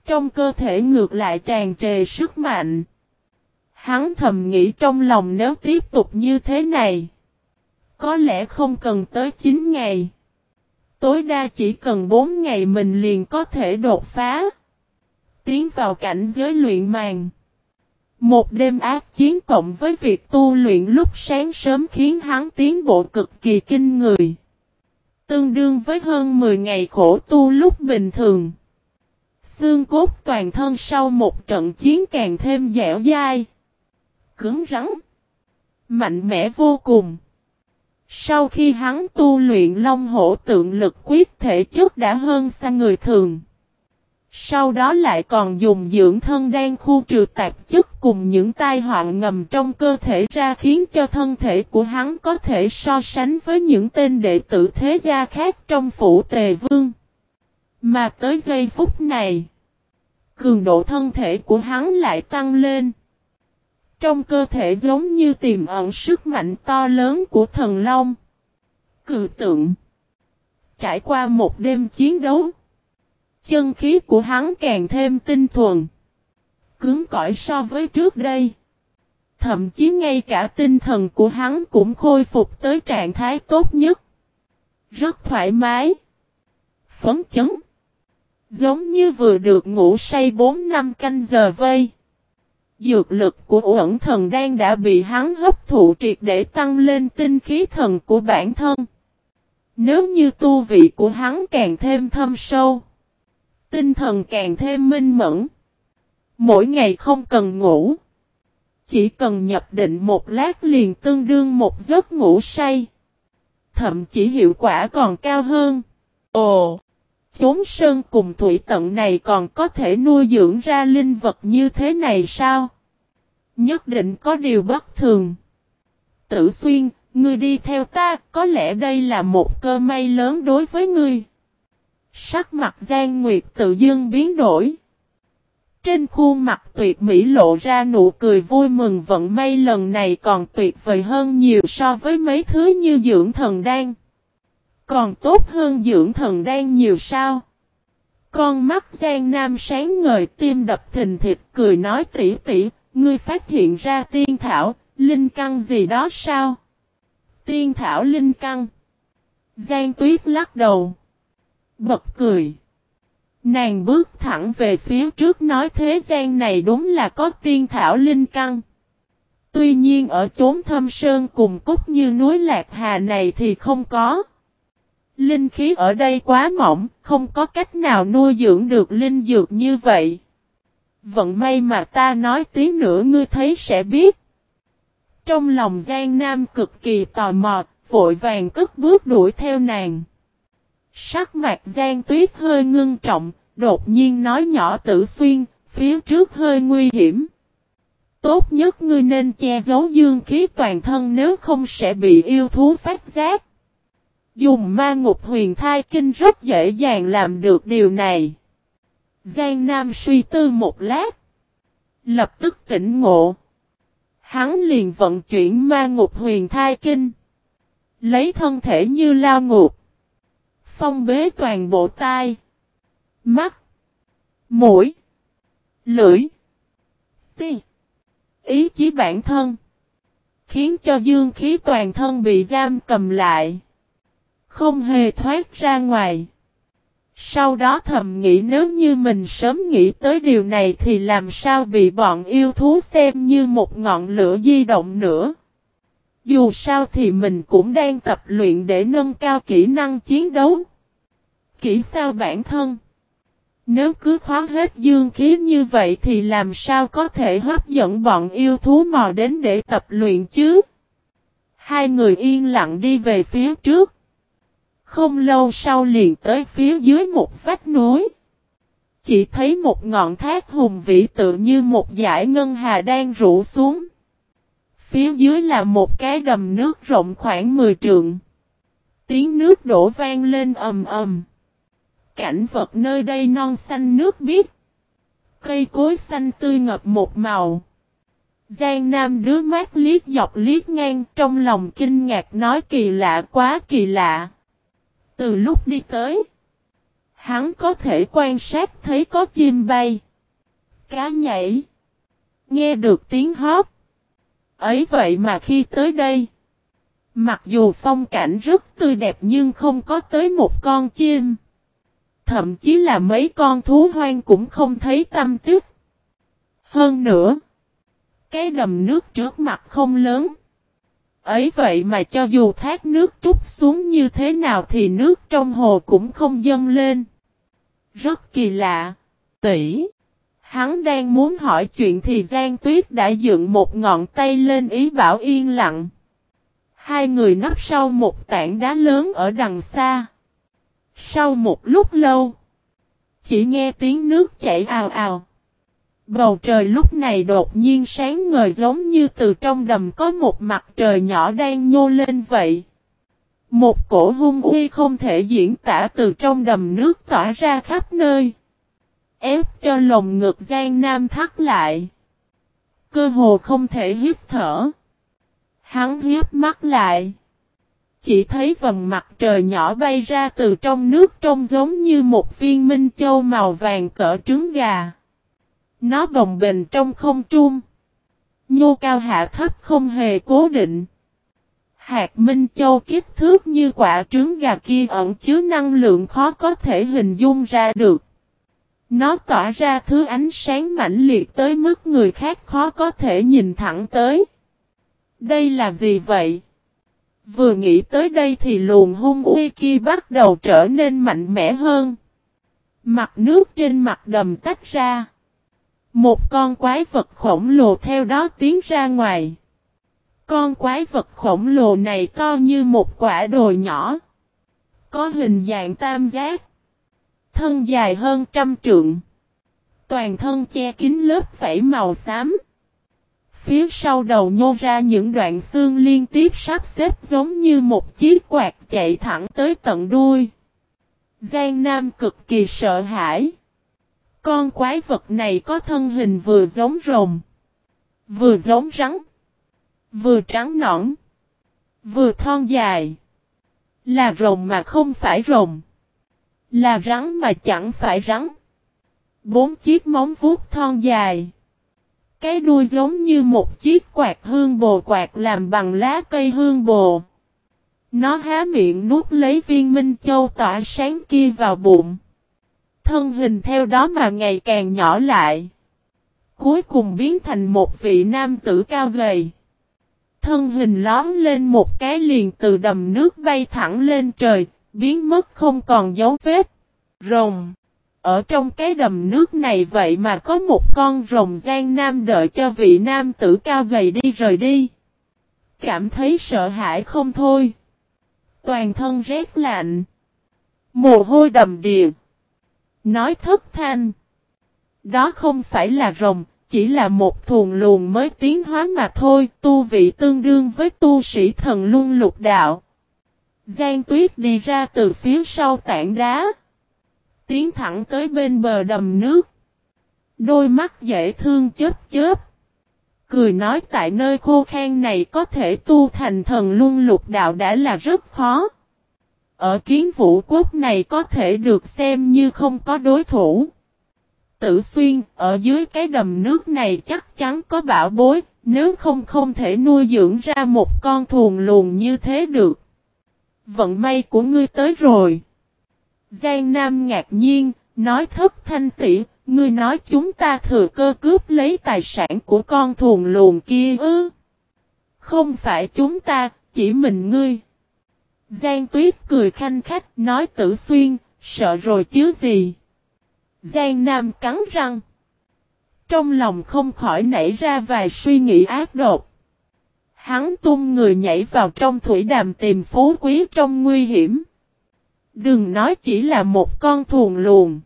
Trong cơ thể ngược lại tràn trề sức mạnh. Hắn thầm nghĩ trong lòng nếu tiếp tục như thế này. Có lẽ không cần tới 9 ngày. Tối đa chỉ cần 4 ngày mình liền có thể đột phá. Tiến vào cảnh giới luyện màng. Một đêm ác chiến cộng với việc tu luyện lúc sáng sớm khiến hắn tiến bộ cực kỳ kinh người. Tương đương với hơn 10 ngày khổ tu lúc bình thường. Xương cốt toàn thân sau một trận chiến càng thêm dẻo dai. Cứng rắn. Mạnh mẽ vô cùng. Sau khi hắn tu luyện long hổ tượng lực quyết thể chất đã hơn xa người thường. Sau đó lại còn dùng dưỡng thân đang khu trừ tạp chất cùng những tai họa ngầm trong cơ thể ra khiến cho thân thể của hắn có thể so sánh với những tên đệ tử thế gia khác trong phủ tề vương. Mà tới giây phút này, cường độ thân thể của hắn lại tăng lên. Trong cơ thể giống như tiềm ẩn sức mạnh to lớn của thần long. Cự tượng. Trải qua một đêm chiến đấu. Chân khí của hắn càng thêm tinh thuần. Cứng cỏi so với trước đây. Thậm chí ngay cả tinh thần của hắn cũng khôi phục tới trạng thái tốt nhất. Rất thoải mái. Phấn chấn. Giống như vừa được ngủ say 4 năm canh giờ vây. Dược lực của uẩn thần đang đã bị hắn hấp thụ triệt để tăng lên tinh khí thần của bản thân. Nếu như tu vị của hắn càng thêm thâm sâu. Tinh thần càng thêm minh mẫn. Mỗi ngày không cần ngủ. Chỉ cần nhập định một lát liền tương đương một giấc ngủ say. Thậm chí hiệu quả còn cao hơn. Ồ! Chốn sơn cùng thủy tận này còn có thể nuôi dưỡng ra linh vật như thế này sao? Nhất định có điều bất thường. Tử xuyên, ngươi đi theo ta, có lẽ đây là một cơ may lớn đối với ngươi. Sắc mặt Giang Nguyệt tự dưng biến đổi. Trên khuôn mặt tuyệt mỹ lộ ra nụ cười vui mừng vận may lần này còn tuyệt vời hơn nhiều so với mấy thứ như dưỡng thần đan. Còn tốt hơn dưỡng thần đan nhiều sao? Con mắt Giang Nam sáng ngời tim đập thình thịt cười nói tỉ tỉ, ngươi phát hiện ra tiên thảo, linh căn gì đó sao? Tiên thảo linh căn. Giang tuyết lắc đầu. Bật cười. Nàng bước thẳng về phía trước nói thế gian này đúng là có tiên thảo linh căn. Tuy nhiên ở chốn thâm sơn cùng cúc như núi Lạc Hà này thì không có. Linh khí ở đây quá mỏng, không có cách nào nuôi dưỡng được linh dược như vậy. Vận may mà ta nói tiếng nữa ngươi thấy sẽ biết. Trong lòng Giang Nam cực kỳ tò mò, vội vàng cất bước đuổi theo nàng. Sắc mặt Giang Tuyết hơi ngưng trọng, đột nhiên nói nhỏ tử xuyên, phía trước hơi nguy hiểm. Tốt nhất ngươi nên che giấu dương khí toàn thân nếu không sẽ bị yêu thú phát giác. Dùng ma ngục huyền thai kinh rất dễ dàng làm được điều này. Giang Nam suy tư một lát. Lập tức tỉnh ngộ. Hắn liền vận chuyển ma ngục huyền thai kinh. Lấy thân thể như lao ngục. Phong bế toàn bộ tai. Mắt. Mũi. Lưỡi. Ti. Ý chí bản thân. Khiến cho dương khí toàn thân bị giam cầm lại. Không hề thoát ra ngoài. Sau đó thầm nghĩ nếu như mình sớm nghĩ tới điều này thì làm sao bị bọn yêu thú xem như một ngọn lửa di động nữa. Dù sao thì mình cũng đang tập luyện để nâng cao kỹ năng chiến đấu. Kỹ sao bản thân. Nếu cứ khóa hết dương khí như vậy thì làm sao có thể hấp dẫn bọn yêu thú mò đến để tập luyện chứ? Hai người yên lặng đi về phía trước. Không lâu sau liền tới phía dưới một vách núi. Chỉ thấy một ngọn thác hùng vĩ tự như một dải ngân hà đang rủ xuống. Phía dưới là một cái đầm nước rộng khoảng 10 trượng. Tiếng nước đổ vang lên ầm ầm. Cảnh vật nơi đây non xanh nước biếc. Cây cối xanh tươi ngập một màu. Giang Nam đứa mát liếc dọc liếc ngang trong lòng kinh ngạc nói kỳ lạ quá kỳ lạ. Từ lúc đi tới, hắn có thể quan sát thấy có chim bay, cá nhảy, nghe được tiếng hót. Ấy vậy mà khi tới đây, mặc dù phong cảnh rất tươi đẹp nhưng không có tới một con chim. Thậm chí là mấy con thú hoang cũng không thấy tâm tức. Hơn nữa, cái đầm nước trước mặt không lớn. Ấy vậy mà cho dù thác nước trút xuống như thế nào thì nước trong hồ cũng không dâng lên. Rất kỳ lạ. Tỷ. Hắn đang muốn hỏi chuyện thì Giang Tuyết đã dựng một ngọn tay lên ý bảo yên lặng. Hai người nấp sau một tảng đá lớn ở đằng xa. Sau một lúc lâu, chỉ nghe tiếng nước chảy ào ào. Bầu trời lúc này đột nhiên sáng ngời giống như từ trong đầm có một mặt trời nhỏ đang nhô lên vậy. Một cổ hung uy không thể diễn tả từ trong đầm nước tỏa ra khắp nơi. Ép cho lồng ngực Giang Nam thắt lại. Cơ hồ không thể hít thở. Hắn hiếp mắt lại. Chỉ thấy vầng mặt trời nhỏ bay ra từ trong nước trông giống như một viên minh châu màu vàng cỡ trứng gà. Nó bồng bềnh trong không trung. Nhô cao hạ thấp không hề cố định. Hạt Minh Châu kích thước như quả trứng gà kia ẩn chứa năng lượng khó có thể hình dung ra được. Nó tỏa ra thứ ánh sáng mãnh liệt tới mức người khác khó có thể nhìn thẳng tới. Đây là gì vậy? Vừa nghĩ tới đây thì luồng hung uy kia bắt đầu trở nên mạnh mẽ hơn. Mặt nước trên mặt đầm tách ra. Một con quái vật khổng lồ theo đó tiến ra ngoài. Con quái vật khổng lồ này to như một quả đồi nhỏ. Có hình dạng tam giác. Thân dài hơn trăm trượng. Toàn thân che kín lớp vảy màu xám. Phía sau đầu nhô ra những đoạn xương liên tiếp sắp xếp giống như một chiếc quạt chạy thẳng tới tận đuôi. Giang Nam cực kỳ sợ hãi. Con quái vật này có thân hình vừa giống rồng, vừa giống rắn, vừa trắng nõn, vừa thon dài. Là rồng mà không phải rồng. Là rắn mà chẳng phải rắn. Bốn chiếc móng vuốt thon dài. Cái đuôi giống như một chiếc quạt hương bồ quạt làm bằng lá cây hương bồ. Nó há miệng nuốt lấy viên minh châu tỏa sáng kia vào bụng. Thân hình theo đó mà ngày càng nhỏ lại. Cuối cùng biến thành một vị nam tử cao gầy. Thân hình lóm lên một cái liền từ đầm nước bay thẳng lên trời, biến mất không còn dấu vết. Rồng. Ở trong cái đầm nước này vậy mà có một con rồng gian nam đợi cho vị nam tử cao gầy đi rời đi. Cảm thấy sợ hãi không thôi. Toàn thân rét lạnh. Mồ hôi đầm đìa. Nói thất thanh. Đó không phải là rồng, chỉ là một thuồng luồng mới tiến hóa mà thôi, tu vị tương đương với tu sĩ thần luân lục đạo. Giang tuyết đi ra từ phía sau tảng đá. Tiến thẳng tới bên bờ đầm nước. Đôi mắt dễ thương chớp chớp. Cười nói tại nơi khô khan này có thể tu thành thần luân lục đạo đã là rất khó. Ở kiến vũ quốc này có thể được xem như không có đối thủ. Tử xuyên, ở dưới cái đầm nước này chắc chắn có bảo bối, nếu không không thể nuôi dưỡng ra một con thùn luồn như thế được. Vận may của ngươi tới rồi. Giang Nam ngạc nhiên, nói thất thanh tỉ, ngươi nói chúng ta thừa cơ cướp lấy tài sản của con thùn luồn kia ư. Không phải chúng ta, chỉ mình ngươi. Giang Tuyết cười khanh khách nói tử xuyên, sợ rồi chứ gì. Giang Nam cắn răng. Trong lòng không khỏi nảy ra vài suy nghĩ ác độc. Hắn tung người nhảy vào trong thủy đàm tìm phú quý trong nguy hiểm. Đừng nói chỉ là một con thuồng luồn.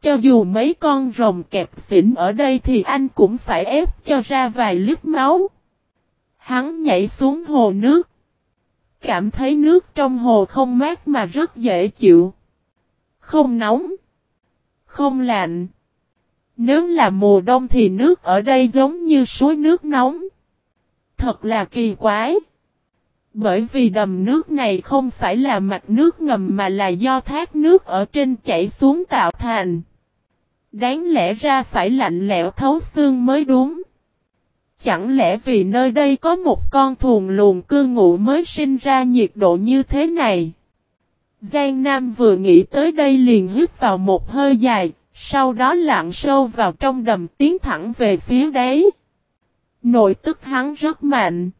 Cho dù mấy con rồng kẹp xỉn ở đây thì anh cũng phải ép cho ra vài lít máu. Hắn nhảy xuống hồ nước. Cảm thấy nước trong hồ không mát mà rất dễ chịu. Không nóng. Không lạnh. Nếu là mùa đông thì nước ở đây giống như suối nước nóng. Thật là kỳ quái. Bởi vì đầm nước này không phải là mạch nước ngầm mà là do thác nước ở trên chảy xuống tạo thành. Đáng lẽ ra phải lạnh lẽo thấu xương mới đúng. Chẳng lẽ vì nơi đây có một con thuồng luồn cư ngụ mới sinh ra nhiệt độ như thế này? Giang Nam vừa nghĩ tới đây liền hít vào một hơi dài, sau đó lặn sâu vào trong đầm tiến thẳng về phía đáy. Nội tức hắn rất mạnh.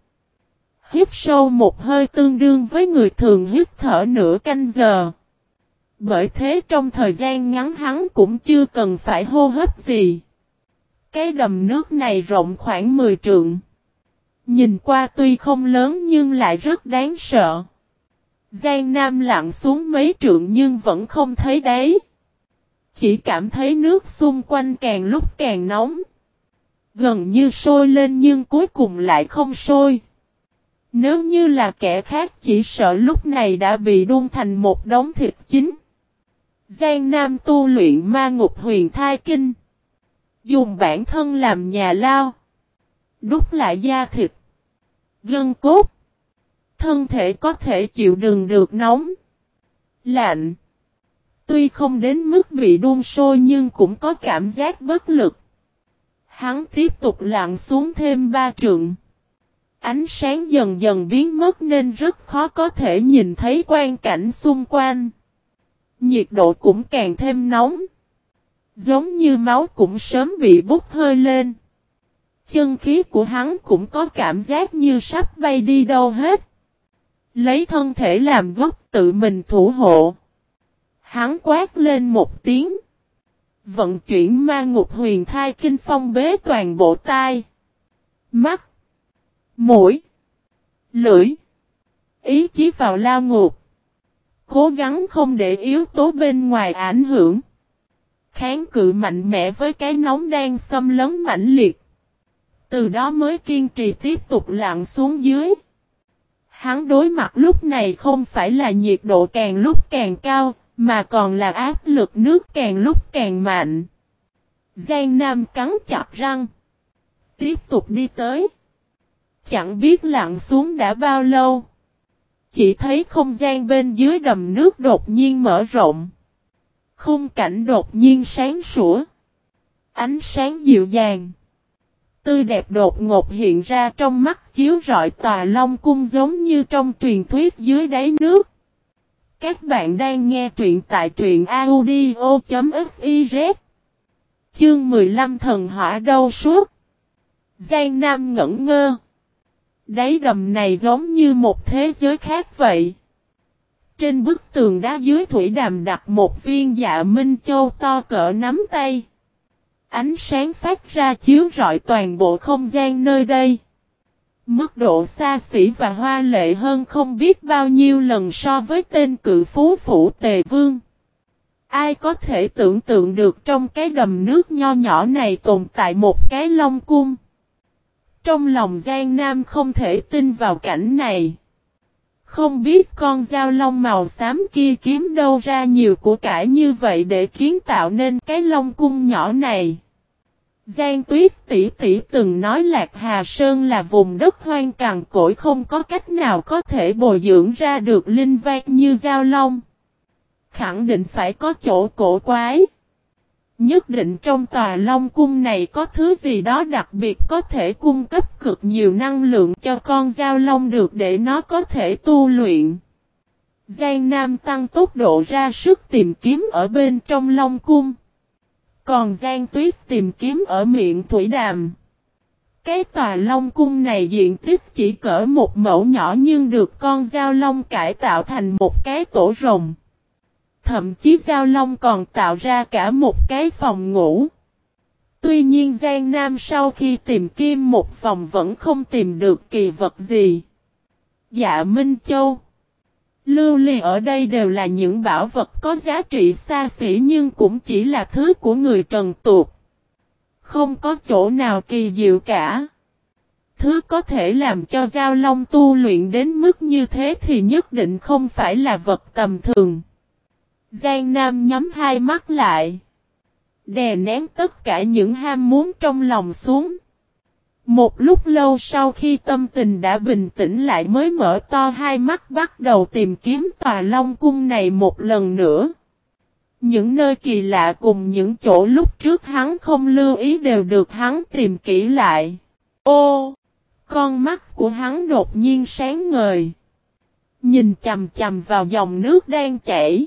Hít sâu một hơi tương đương với người thường hít thở nửa canh giờ. Bởi thế trong thời gian ngắn hắn cũng chưa cần phải hô hấp gì. Cái đầm nước này rộng khoảng 10 trượng. Nhìn qua tuy không lớn nhưng lại rất đáng sợ. Giang Nam lặn xuống mấy trượng nhưng vẫn không thấy đáy. Chỉ cảm thấy nước xung quanh càng lúc càng nóng. Gần như sôi lên nhưng cuối cùng lại không sôi. Nếu như là kẻ khác chỉ sợ lúc này đã bị đun thành một đống thịt chín. Giang Nam tu luyện ma ngục huyền thai kinh. Dùng bản thân làm nhà lao. Đúc lại da thịt. Gân cốt. Thân thể có thể chịu đựng được nóng. Lạnh. Tuy không đến mức bị đun sôi nhưng cũng có cảm giác bất lực. Hắn tiếp tục lặn xuống thêm ba trượng. Ánh sáng dần dần biến mất nên rất khó có thể nhìn thấy quan cảnh xung quanh. Nhiệt độ cũng càng thêm nóng. Giống như máu cũng sớm bị bốc hơi lên. Chân khí của hắn cũng có cảm giác như sắp bay đi đâu hết. Lấy thân thể làm gốc tự mình thủ hộ. Hắn quát lên một tiếng. Vận chuyển ma ngục huyền thai kinh phong bế toàn bộ tai. Mắt. Mũi. Lưỡi. Ý chí vào lao ngục. Cố gắng không để yếu tố bên ngoài ảnh hưởng. Kháng cự mạnh mẽ với cái nóng đang xâm lấn mãnh liệt. Từ đó mới kiên trì tiếp tục lặn xuống dưới. Hắn đối mặt lúc này không phải là nhiệt độ càng lúc càng cao, mà còn là áp lực nước càng lúc càng mạnh. Giang Nam cắn chặt răng. Tiếp tục đi tới. Chẳng biết lặn xuống đã bao lâu. Chỉ thấy không gian bên dưới đầm nước đột nhiên mở rộng. Khung cảnh đột nhiên sáng sủa. Ánh sáng dịu dàng. Tươi đẹp đột ngột hiện ra trong mắt chiếu rọi tòa long cung giống như trong truyền thuyết dưới đáy nước. Các bạn đang nghe truyện tại truyện audio.fiz Chương 15 thần hỏa đâu suốt Giang Nam ngẩn ngơ Đáy đầm này giống như một thế giới khác vậy. Trên bức tường đá dưới thủy đàm đặt một viên dạ minh châu to cỡ nắm tay. Ánh sáng phát ra chiếu rọi toàn bộ không gian nơi đây. Mức độ xa xỉ và hoa lệ hơn không biết bao nhiêu lần so với tên cự phú phủ tề vương. Ai có thể tưởng tượng được trong cái đầm nước nho nhỏ này tồn tại một cái long cung. Trong lòng Giang Nam không thể tin vào cảnh này. Không biết con dao long màu xám kia kiếm đâu ra nhiều của cải như vậy để kiến tạo nên cái long cung nhỏ này. Giang Tuyết tỷ tỷ từng nói Lạc Hà Sơn là vùng đất hoang cằn cỗi không có cách nào có thể bồi dưỡng ra được linh vang như giao long. Khẳng định phải có chỗ cổ quái. Nhất định trong tòa long cung này có thứ gì đó đặc biệt có thể cung cấp cực nhiều năng lượng cho con Giao long được để nó có thể tu luyện. Giang Nam tăng tốc độ ra sức tìm kiếm ở bên trong long cung. Còn Giang Tuyết tìm kiếm ở miệng thủy đàm. Cái tòa long cung này diện tích chỉ cỡ một mẫu nhỏ nhưng được con giao long cải tạo thành một cái tổ rồng. Thậm chí Giao Long còn tạo ra cả một cái phòng ngủ. Tuy nhiên Giang Nam sau khi tìm kim một phòng vẫn không tìm được kỳ vật gì. Dạ Minh Châu Lưu ly ở đây đều là những bảo vật có giá trị xa xỉ nhưng cũng chỉ là thứ của người trần tuột. Không có chỗ nào kỳ diệu cả. Thứ có thể làm cho Giao Long tu luyện đến mức như thế thì nhất định không phải là vật tầm thường. Giang Nam nhắm hai mắt lại. Đè nén tất cả những ham muốn trong lòng xuống. Một lúc lâu sau khi tâm tình đã bình tĩnh lại mới mở to hai mắt bắt đầu tìm kiếm tòa long cung này một lần nữa. Những nơi kỳ lạ cùng những chỗ lúc trước hắn không lưu ý đều được hắn tìm kỹ lại. Ô! Con mắt của hắn đột nhiên sáng ngời. Nhìn chầm chầm vào dòng nước đang chảy.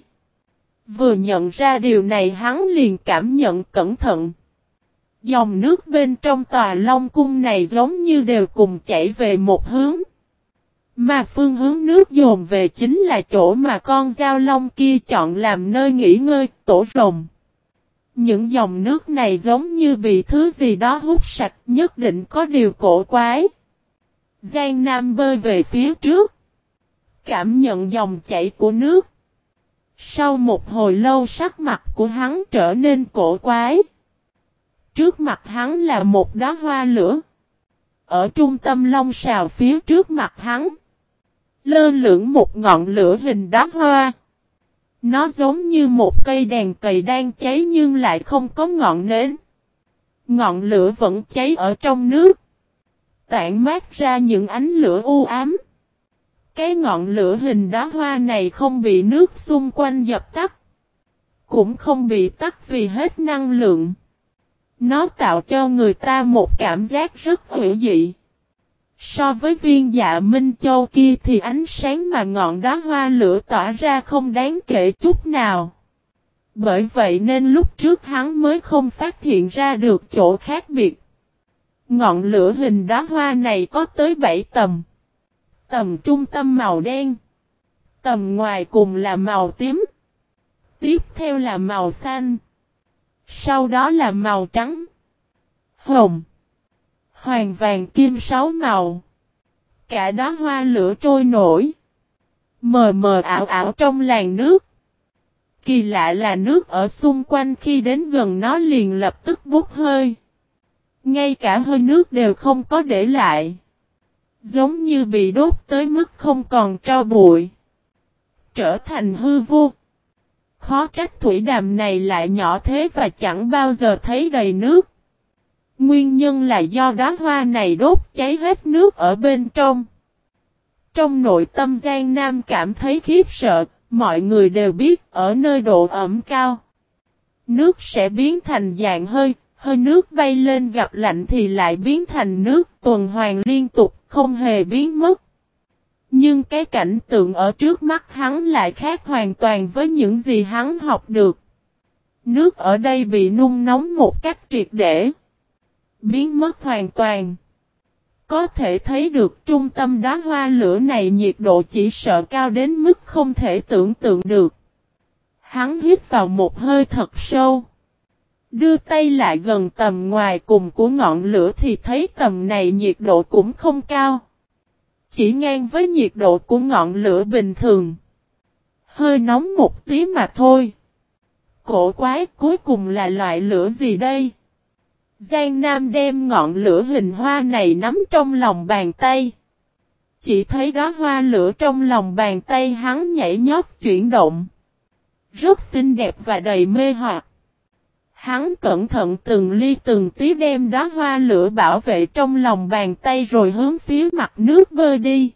Vừa nhận ra điều này hắn liền cảm nhận cẩn thận. Dòng nước bên trong tòa long cung này giống như đều cùng chảy về một hướng. Mà phương hướng nước dồn về chính là chỗ mà con dao long kia chọn làm nơi nghỉ ngơi, tổ rồng. Những dòng nước này giống như bị thứ gì đó hút sạch, nhất định có điều cổ quái. Giang Nam bơi về phía trước. Cảm nhận dòng chảy của nước. Sau một hồi lâu sắc mặt của hắn trở nên cổ quái. Trước mặt hắn là một đóa hoa lửa. Ở trung tâm long sào phía trước mặt hắn. Lơ lửng một ngọn lửa hình đóa hoa. Nó giống như một cây đèn cầy đang cháy nhưng lại không có ngọn nến. Ngọn lửa vẫn cháy ở trong nước. Tản mát ra những ánh lửa u ám. Cái ngọn lửa hình đá hoa này không bị nước xung quanh dập tắt. Cũng không bị tắt vì hết năng lượng. Nó tạo cho người ta một cảm giác rất hữu dị. So với viên dạ Minh Châu kia thì ánh sáng mà ngọn đá hoa lửa tỏa ra không đáng kể chút nào. Bởi vậy nên lúc trước hắn mới không phát hiện ra được chỗ khác biệt. Ngọn lửa hình đá hoa này có tới 7 tầm. Tầm trung tâm màu đen. Tầm ngoài cùng là màu tím. Tiếp theo là màu xanh. Sau đó là màu trắng. Hồng. Hoàng vàng kim sáu màu. Cả đó hoa lửa trôi nổi. Mờ mờ ảo ảo trong làn nước. Kỳ lạ là nước ở xung quanh khi đến gần nó liền lập tức bút hơi. Ngay cả hơi nước đều không có để lại. Giống như bị đốt tới mức không còn cho bụi. Trở thành hư vô. Khó trách thủy đàm này lại nhỏ thế và chẳng bao giờ thấy đầy nước. Nguyên nhân là do đá hoa này đốt cháy hết nước ở bên trong. Trong nội tâm Giang Nam cảm thấy khiếp sợ, mọi người đều biết ở nơi độ ẩm cao. Nước sẽ biến thành dạng hơi, hơi nước bay lên gặp lạnh thì lại biến thành nước tuần hoàn liên tục, không hề biến mất. Nhưng cái cảnh tượng ở trước mắt hắn lại khác hoàn toàn với những gì hắn học được. Nước ở đây bị nung nóng một cách triệt để. Biến mất hoàn toàn. Có thể thấy được trung tâm đá hoa lửa này nhiệt độ chỉ sợ cao đến mức không thể tưởng tượng được. Hắn hít vào một hơi thật sâu. Đưa tay lại gần tầm ngoài cùng của ngọn lửa thì thấy tầm này nhiệt độ cũng không cao. Chỉ ngang với nhiệt độ của ngọn lửa bình thường. Hơi nóng một tí mà thôi. Cổ quái cuối cùng là loại lửa gì đây? Giang Nam đem ngọn lửa hình hoa này nắm trong lòng bàn tay. Chỉ thấy đó hoa lửa trong lòng bàn tay hắn nhảy nhót chuyển động. Rất xinh đẹp và đầy mê hoặc. Hắn cẩn thận từng ly từng tí đem đó hoa lửa bảo vệ trong lòng bàn tay rồi hướng phía mặt nước bơi đi.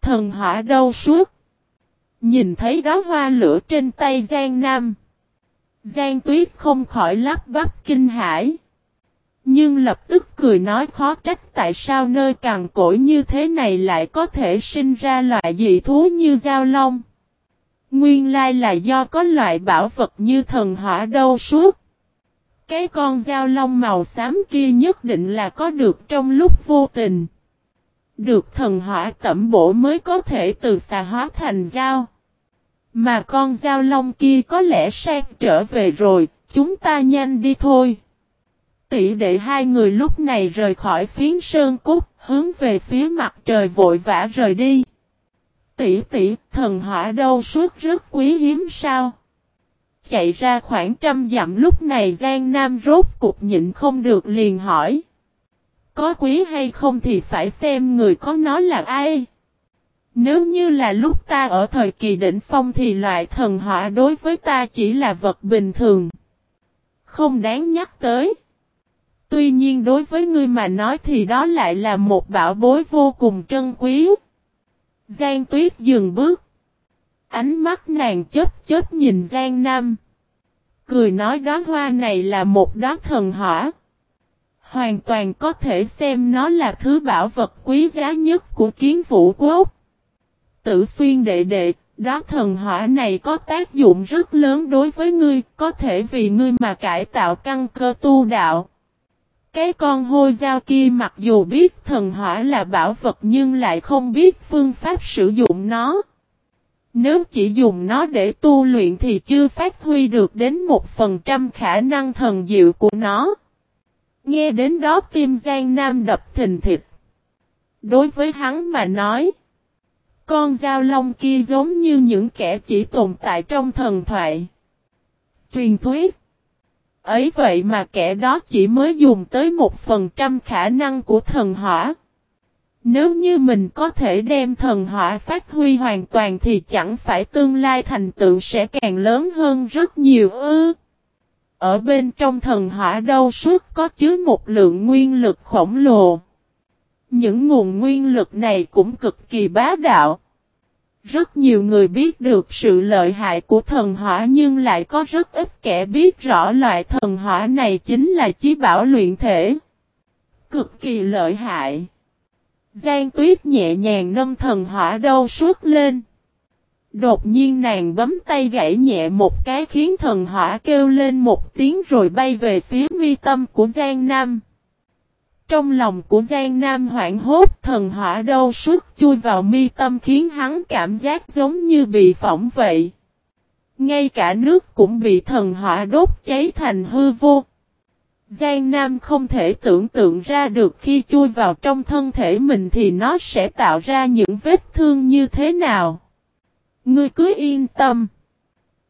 Thần hỏa đâu suốt. Nhìn thấy đó hoa lửa trên tay Giang Nam. Giang Tuyết không khỏi lắp bắp kinh hãi. Nhưng lập tức cười nói khó trách tại sao nơi càng cỗi như thế này lại có thể sinh ra loại dị thú như giao long. Nguyên lai là do có loại bảo vật như thần hỏa đâu suốt. Cái con dao long màu xám kia nhất định là có được trong lúc vô tình. Được thần hỏa tẩm bổ mới có thể từ xà hóa thành dao. Mà con dao long kia có lẽ sang trở về rồi, chúng ta nhanh đi thôi. Tỷ đệ hai người lúc này rời khỏi phiến sơn cốt, hướng về phía mặt trời vội vã rời đi. Tỷ tỷ, thần hỏa đâu suốt rất quý hiếm sao? Chạy ra khoảng trăm dặm lúc này Giang Nam rốt cục nhịn không được liền hỏi. Có quý hay không thì phải xem người có nó là ai. Nếu như là lúc ta ở thời kỳ đỉnh phong thì loại thần hỏa đối với ta chỉ là vật bình thường. Không đáng nhắc tới. Tuy nhiên đối với ngươi mà nói thì đó lại là một bảo bối vô cùng trân quý. Giang tuyết dừng bước. Ánh mắt nàng chết chết nhìn Giang Nam. Cười nói đó hoa này là một đóa thần hỏa. Hoàn toàn có thể xem nó là thứ bảo vật quý giá nhất của kiến vũ quốc. Tử xuyên đệ đệ, đó thần hỏa này có tác dụng rất lớn đối với ngươi, có thể vì ngươi mà cải tạo căn cơ tu đạo. Cái con hôi dao kia mặc dù biết thần hỏa là bảo vật nhưng lại không biết phương pháp sử dụng nó. Nếu chỉ dùng nó để tu luyện thì chưa phát huy được đến một phần trăm khả năng thần diệu của nó. Nghe đến đó tim Giang Nam đập thình thịt. Đối với hắn mà nói, con dao long kia giống như những kẻ chỉ tồn tại trong thần thoại. Truyền thuyết. Ấy vậy mà kẻ đó chỉ mới dùng tới một phần trăm khả năng của thần hỏa. Nếu như mình có thể đem thần hỏa phát huy hoàn toàn thì chẳng phải tương lai thành tựu sẽ càng lớn hơn rất nhiều ư. Ở bên trong thần hỏa đâu suốt có chứa một lượng nguyên lực khổng lồ. Những nguồn nguyên lực này cũng cực kỳ bá đạo. Rất nhiều người biết được sự lợi hại của thần hỏa nhưng lại có rất ít kẻ biết rõ loại thần hỏa này chính là chí bảo luyện thể. Cực kỳ lợi hại. Giang tuyết nhẹ nhàng nâng thần hỏa đâu suốt lên. Đột nhiên nàng bấm tay gãy nhẹ một cái khiến thần hỏa kêu lên một tiếng rồi bay về phía mi tâm của Giang Nam. Trong lòng của Giang Nam hoảng hốt, thần hỏa đâu suốt chui vào mi tâm khiến hắn cảm giác giống như bị phỏng vậy. Ngay cả nước cũng bị thần hỏa đốt cháy thành hư vô. Giang Nam không thể tưởng tượng ra được khi chui vào trong thân thể mình thì nó sẽ tạo ra những vết thương như thế nào. Ngươi cứ yên tâm.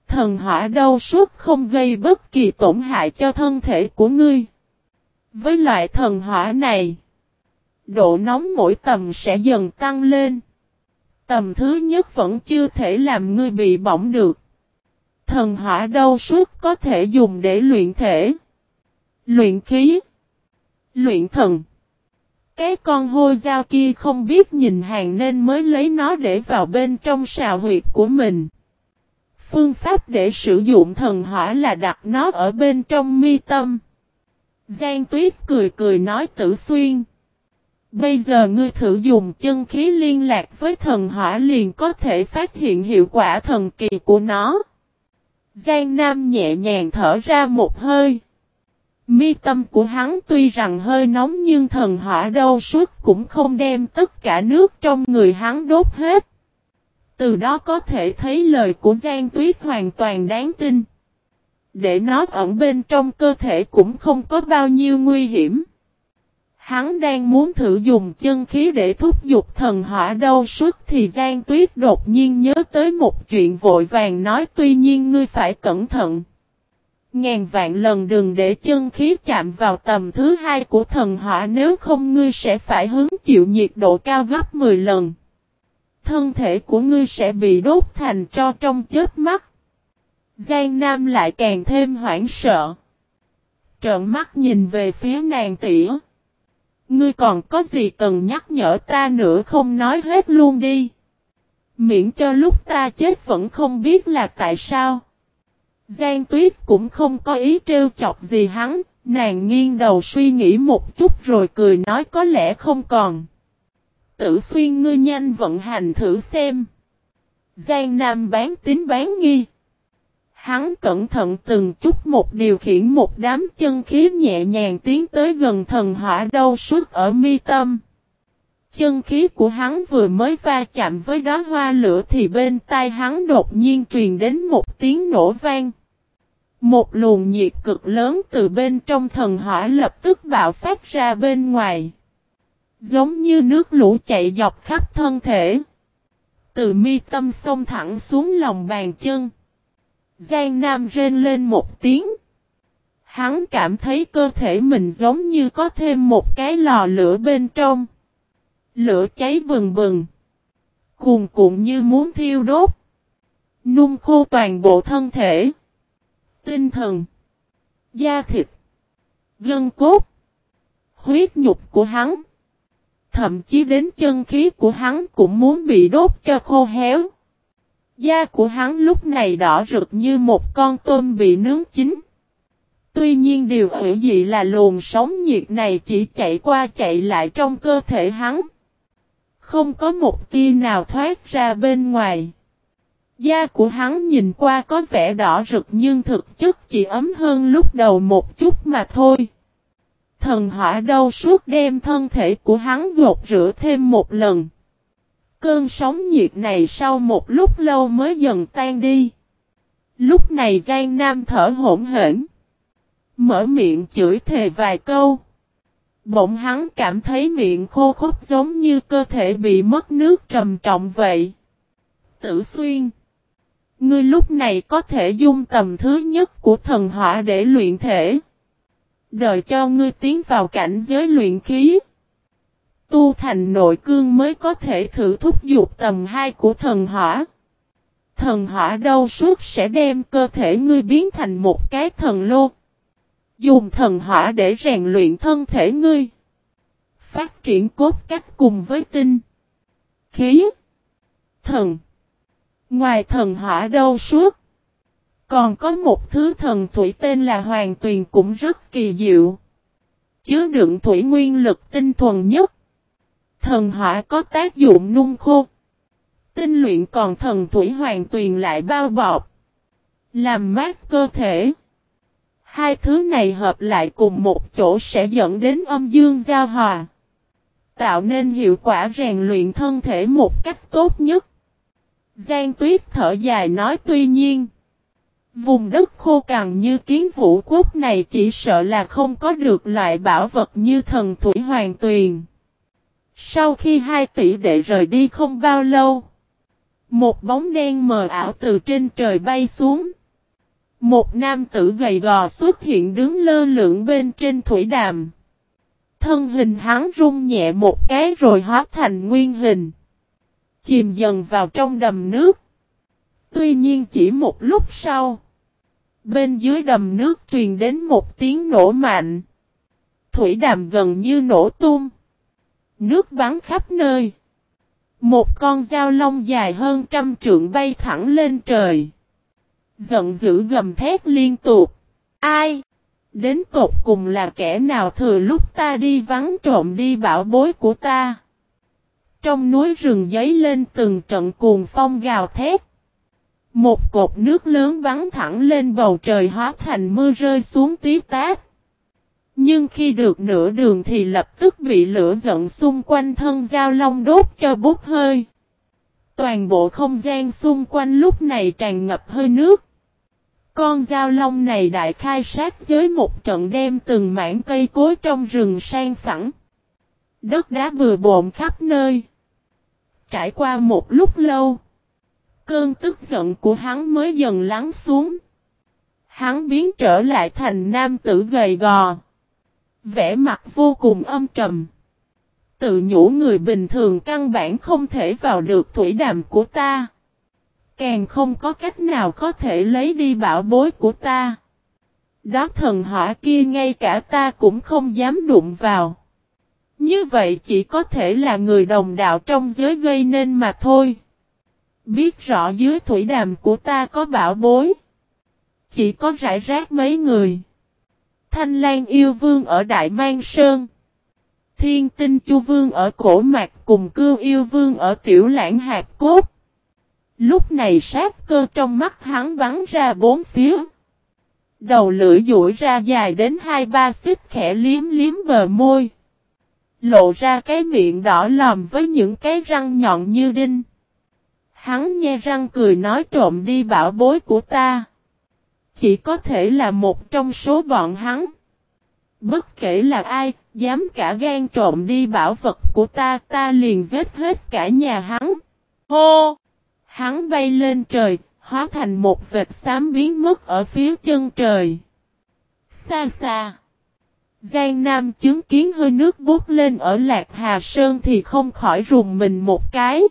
Thần hỏa đâu suốt không gây bất kỳ tổn hại cho thân thể của ngươi. Với loại thần hỏa này, độ nóng mỗi tầm sẽ dần tăng lên. Tầm thứ nhất vẫn chưa thể làm ngươi bị bỏng được. Thần hỏa đâu suốt có thể dùng để luyện thể, luyện khí, luyện thần. Cái con hôi dao kia không biết nhìn hàng nên mới lấy nó để vào bên trong sào huyệt của mình. Phương pháp để sử dụng thần hỏa là đặt nó ở bên trong mi tâm. Giang tuyết cười cười nói tử xuyên. Bây giờ ngươi thử dùng chân khí liên lạc với thần hỏa liền có thể phát hiện hiệu quả thần kỳ của nó. Giang Nam nhẹ nhàng thở ra một hơi. Mi tâm của hắn tuy rằng hơi nóng nhưng thần hỏa đâu suốt cũng không đem tất cả nước trong người hắn đốt hết. Từ đó có thể thấy lời của Giang Tuyết hoàn toàn đáng tin. Để nó ẩn bên trong cơ thể cũng không có bao nhiêu nguy hiểm. Hắn đang muốn thử dùng chân khí để thúc giục thần hỏa đâu suốt thì Giang Tuyết đột nhiên nhớ tới một chuyện vội vàng nói, tuy nhiên ngươi phải cẩn thận. Ngàn vạn lần đừng để chân khí chạm vào tầm thứ hai của thần hỏa, nếu không ngươi sẽ phải hứng chịu nhiệt độ cao gấp 10 lần. Thân thể của ngươi sẽ bị đốt thành tro trong chết mắt. Giang Nam lại càng thêm hoảng sợ. Trợn mắt nhìn về phía nàng tỉa. Ngươi còn có gì cần nhắc nhở ta nữa không nói hết luôn đi. Miễn cho lúc ta chết vẫn không biết là tại sao. Giang Tuyết cũng không có ý trêu chọc gì hắn, nàng nghiêng đầu suy nghĩ một chút rồi cười nói có lẽ không còn. Tử xuyên ngươi nhanh vận hành thử xem. Giang Nam bán tính bán nghi. Hắn cẩn thận từng chút một điều khiển một đám chân khí nhẹ nhàng tiến tới gần thần hỏa đâu suốt ở mi tâm. Chân khí của hắn vừa mới va chạm với đó hoa lửa thì bên tai hắn đột nhiên truyền đến một tiếng nổ vang. Một luồng nhiệt cực lớn từ bên trong thần hỏa lập tức bạo phát ra bên ngoài. Giống như nước lũ chạy dọc khắp thân thể. Từ mi tâm xông thẳng xuống lòng bàn chân. Giang Nam rên lên một tiếng. Hắn cảm thấy cơ thể mình giống như có thêm một cái lò lửa bên trong. Lửa cháy bừng bừng. Cuồn cuộn như muốn thiêu đốt. Nung khô toàn bộ thân thể. Tinh thần. Da thịt. Gân cốt. Huyết nhục của hắn. Thậm chí đến chân khí của hắn cũng muốn bị đốt cho khô héo. Da của hắn lúc này đỏ rực như một con tôm bị nướng chín. Tuy nhiên điều hữu dị là luồng sóng nhiệt này chỉ chạy qua chạy lại trong cơ thể hắn. Không có một tia nào thoát ra bên ngoài. Da của hắn nhìn qua có vẻ đỏ rực nhưng thực chất chỉ ấm hơn lúc đầu một chút mà thôi. Thần hỏa đâu suốt đêm thân thể của hắn gột rửa thêm một lần. Cơn sóng nhiệt này sau một lúc lâu mới dần tan đi. Lúc này Giang Nam thở hổn hển. Mở miệng chửi thề vài câu. Bỗng hắn cảm thấy miệng khô khốc giống như cơ thể bị mất nước trầm trọng vậy. Tử xuyên. Ngươi lúc này có thể dung tầm thứ nhất của thần hỏa để luyện thể. Đợi cho ngươi tiến vào cảnh giới luyện khí. Tu thành nội cương mới có thể thử thúc dục tầm 2 của thần hỏa. Thần hỏa đâu suốt sẽ đem cơ thể ngươi biến thành một cái thần lô. Dùng thần hỏa để rèn luyện thân thể ngươi. Phát triển cốt cách cùng với tinh. Khí. Thần. Ngoài thần hỏa đâu suốt. Còn có một thứ thần thủy tên là Hoàng Tuyền cũng rất kỳ diệu. Chứa đựng thủy nguyên lực tinh thuần nhất. Thần hỏa có tác dụng nung khô. Tinh luyện còn thần thủy Hoàng Tuyền lại bao bọc. Làm mát cơ thể. Hai thứ này hợp lại cùng một chỗ sẽ dẫn đến âm dương giao hòa. Tạo nên hiệu quả rèn luyện thân thể một cách tốt nhất. Giang tuyết thở dài nói tuy nhiên. Vùng đất khô cằn như kiến vũ quốc này chỉ sợ là không có được loại bảo vật như thần thủy hoàng tuyền. Sau khi hai tỷ đệ rời đi không bao lâu. Một bóng đen mờ ảo từ trên trời bay xuống. Một nam tử gầy gò xuất hiện đứng lơ lửng bên trên thủy đàm. Thân hình hắn rung nhẹ một cái rồi hóa thành nguyên hình. Chìm dần vào trong đầm nước. Tuy nhiên chỉ một lúc sau. Bên dưới đầm nước truyền đến một tiếng nổ mạnh. Thủy đàm gần như nổ tung. Nước bắn khắp nơi. Một con dao long dài hơn trăm trượng bay thẳng lên trời. Giận dữ gầm thét liên tục. Ai? Đến tột cùng là kẻ nào thừa lúc ta đi vắng trộm đi bảo bối của ta? Trong núi rừng giấy lên từng trận cuồng phong gào thét. Một cột nước lớn bắn thẳng lên bầu trời hóa thành mưa rơi xuống tiếp tát. Nhưng khi được nửa đường thì lập tức bị lửa giận xung quanh thân giao long đốt cho bốc hơi. Toàn bộ không gian xung quanh lúc này tràn ngập hơi nước. Con dao long này đại khai sát giới một trận đem từng mảng cây cối trong rừng sang phẳng. Đất đá vừa bộn khắp nơi. Trải qua một lúc lâu. Cơn tức giận của hắn mới dần lắng xuống. Hắn biến trở lại thành nam tử gầy gò. Vẻ mặt vô cùng âm trầm. Tự nhủ người bình thường căn bản không thể vào được thủy đàm của ta. Càng không có cách nào có thể lấy đi bảo bối của ta. Đó thần hỏa kia ngay cả ta cũng không dám đụng vào. Như vậy chỉ có thể là người đồng đạo trong giới gây nên mà thôi. Biết rõ dưới thủy đàm của ta có bảo bối. Chỉ có rải rác mấy người. Thanh Lan yêu vương ở Đại Mang Sơn. Thiên tinh chu vương ở Cổ Mạc cùng cưu yêu vương ở Tiểu Lãng Hạt Cốt. Lúc này sát cơ trong mắt hắn bắn ra bốn phía. Đầu lưỡi duỗi ra dài đến hai ba xích khẽ liếm liếm bờ môi. Lộ ra cái miệng đỏ lòm với những cái răng nhọn như đinh. Hắn nhe răng cười nói trộm đi bảo bối của ta. Chỉ có thể là một trong số bọn hắn. Bất kể là ai, dám cả gan trộm đi bảo vật của ta, ta liền giết hết cả nhà hắn. Hô! Hắn bay lên trời, hóa thành một vệt xám biến mất ở phía chân trời. Xa xa. Giang Nam chứng kiến hơi nước bút lên ở Lạc Hà Sơn thì không khỏi rùng mình một cái.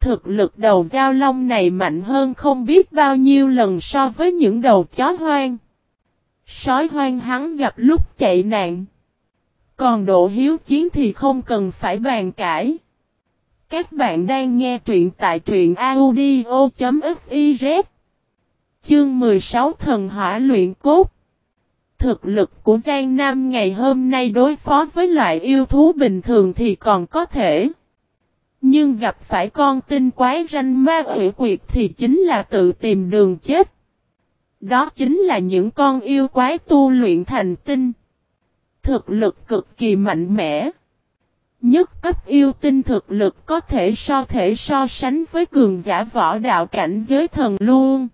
Thực lực đầu giao long này mạnh hơn không biết bao nhiêu lần so với những đầu chó hoang. Sói hoang hắn gặp lúc chạy nạn. Còn độ hiếu chiến thì không cần phải bàn cãi. Các bạn đang nghe truyện tại truyện audio.fif Chương 16 Thần Hỏa Luyện Cốt Thực lực của Giang Nam ngày hôm nay đối phó với loại yêu thú bình thường thì còn có thể. Nhưng gặp phải con tinh quái ranh ma ủy quyệt thì chính là tự tìm đường chết. Đó chính là những con yêu quái tu luyện thành tinh. Thực lực cực kỳ mạnh mẽ. Nhất cấp yêu tinh thực lực có thể so thể so sánh với cường giả võ đạo cảnh giới thần luôn.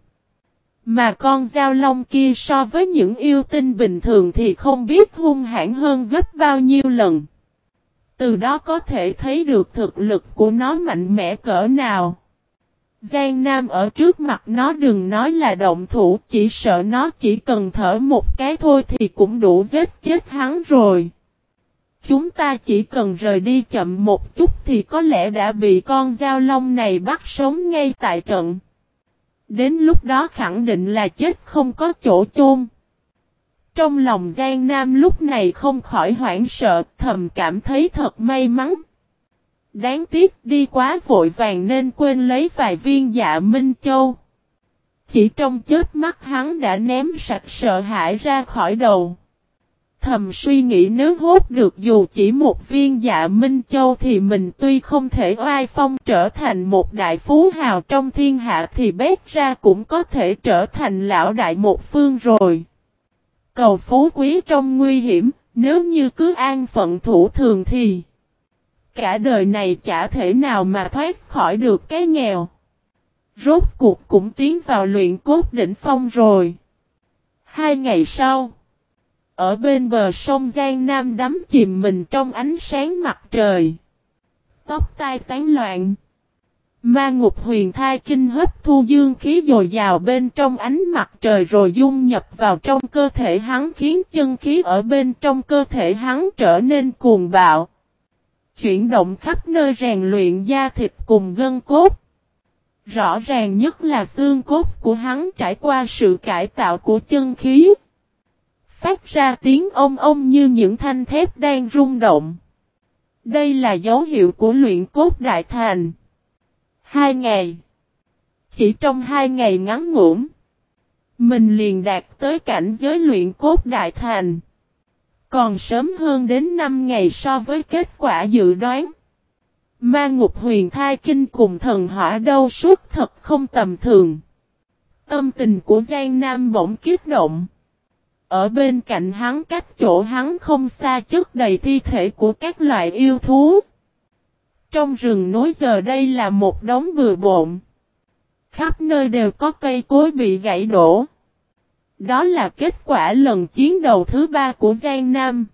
Mà con dao long kia so với những yêu tinh bình thường thì không biết hung hãn hơn gấp bao nhiêu lần. Từ đó có thể thấy được thực lực của nó mạnh mẽ cỡ nào. Giang Nam ở trước mặt nó đừng nói là động thủ, chỉ sợ nó chỉ cần thở một cái thôi thì cũng đủ giết chết hắn rồi. Chúng ta chỉ cần rời đi chậm một chút thì có lẽ đã bị con dao long này bắt sống ngay tại trận. Đến lúc đó khẳng định là chết không có chỗ chôn. Trong lòng Giang Nam lúc này không khỏi hoảng sợ, thầm cảm thấy thật may mắn. Đáng tiếc đi quá vội vàng nên quên lấy vài viên dạ Minh Châu. Chỉ trong chết mắt hắn đã ném sạch sợ hãi ra khỏi đầu. Thầm suy nghĩ nếu hốt được dù chỉ một viên dạ Minh Châu thì mình tuy không thể oai phong trở thành một đại phú hào trong thiên hạ thì bét ra cũng có thể trở thành lão đại một phương rồi. Cầu phú quý trong nguy hiểm, nếu như cứ an phận thủ thường thì cả đời này chả thể nào mà thoát khỏi được cái nghèo. Rốt cuộc cũng tiến vào luyện cốt đỉnh phong rồi. Hai ngày sau, ở bên bờ sông Giang Nam đắm chìm mình trong ánh sáng mặt trời. Tóc tai tán loạn. Ma ngục huyền thai kinh hấp thu dương khí dồi dào bên trong ánh mặt trời rồi dung nhập vào trong cơ thể hắn khiến chân khí ở bên trong cơ thể hắn trở nên cuồng bạo. Chuyển động khắp nơi rèn luyện da thịt cùng gân cốt. Rõ ràng nhất là xương cốt của hắn trải qua sự cải tạo của chân khí. Phát ra tiếng ông ông như những thanh thép đang rung động. Đây là dấu hiệu của luyện cốt đại thành. Hai ngày. Chỉ trong hai ngày ngắn ngủn. Mình liền đạt tới cảnh giới luyện cốt đại thành. Còn sớm hơn đến 5 ngày so với kết quả dự đoán. Ma ngục huyền thai kinh cùng thần hỏa đâu suốt thật không tầm thường. Tâm tình của Giang Nam bỗng kiết động. Ở bên cạnh hắn, cách chỗ hắn không xa chất đầy thi thể của các loại yêu thú. Trong rừng núi giờ đây là một đống bừa bộn. Khắp nơi đều có cây cối bị gãy đổ. Đó là kết quả lần chiến đầu thứ ba của Giang Nam.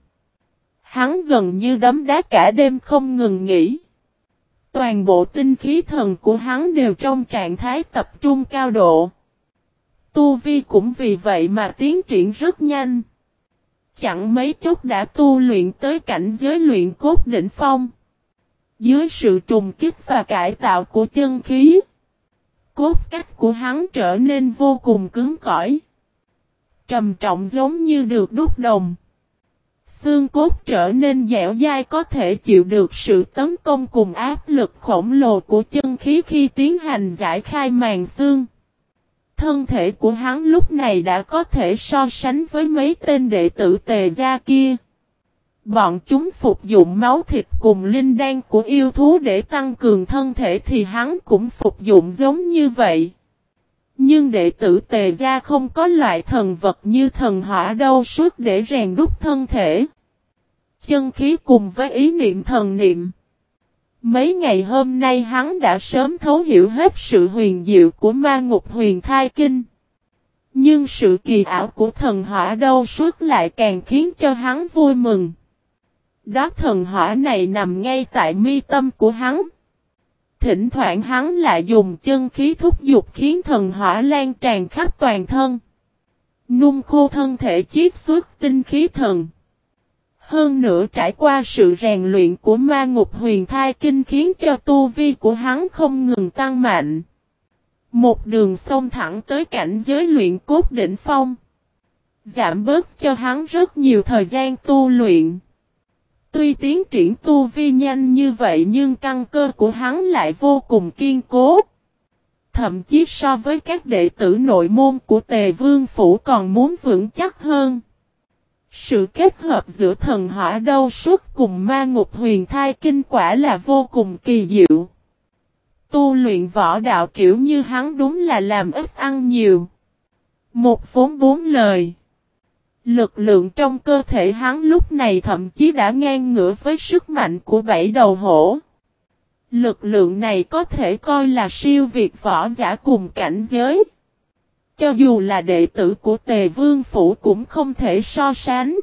Hắn gần như đấm đá cả đêm không ngừng nghỉ. Toàn bộ tinh khí thần của hắn đều trong trạng thái tập trung cao độ. Tu Vi cũng vì vậy mà tiến triển rất nhanh. Chẳng mấy chốc đã tu luyện tới cảnh giới luyện cốt đỉnh phong. Dưới sự trùng kích và cải tạo của chân khí, cốt cách của hắn trở nên vô cùng cứng cỏi. Trầm trọng giống như được đúc đồng. Xương cốt trở nên dẻo dai có thể chịu được sự tấn công cùng áp lực khổng lồ của chân khí khi tiến hành giải khai màng xương. Thân thể của hắn lúc này đã có thể so sánh với mấy tên đệ tử tề gia kia. Bọn chúng phục dụng máu thịt cùng linh đan của yêu thú để tăng cường thân thể thì hắn cũng phục dụng giống như vậy. Nhưng đệ tử tề gia không có loại thần vật như thần hỏa đâu suốt để rèn đúc thân thể. Chân khí cùng với ý niệm thần niệm. Mấy ngày hôm nay hắn đã sớm thấu hiểu hết sự huyền diệu của ma ngục huyền thai kinh. Nhưng sự kỳ ảo của thần hỏa đâu suốt lại càng khiến cho hắn vui mừng. Đó thần hỏa này nằm ngay tại mi tâm của hắn. Thỉnh thoảng hắn lại dùng chân khí thúc dục khiến thần hỏa lan tràn khắp toàn thân. Nung khô thân thể chiết xuất tinh khí thần. Hơn nữa trải qua sự rèn luyện của ma ngục huyền thai kinh khiến cho tu vi của hắn không ngừng tăng mạnh. Một đường sông thẳng tới cảnh giới luyện cốt đỉnh phong. Giảm bớt cho hắn rất nhiều thời gian tu luyện. Tuy tiến triển tu vi nhanh như vậy nhưng căn cơ của hắn lại vô cùng kiên cố. Thậm chí so với các đệ tử nội môn của tề vương phủ còn muốn vững chắc hơn. Sự kết hợp giữa thần hỏa đâu suốt cùng ma ngục huyền thai kinh quả là vô cùng kỳ diệu. Tu luyện võ đạo kiểu như hắn đúng là làm ít ăn nhiều. Một vốn bốn lời. Lực lượng trong cơ thể hắn lúc này thậm chí đã ngang ngửa với sức mạnh của bảy đầu hổ. Lực lượng này có thể coi là siêu việt võ giả cùng cảnh giới. Cho dù là đệ tử của Tề Vương Phủ cũng không thể so sánh.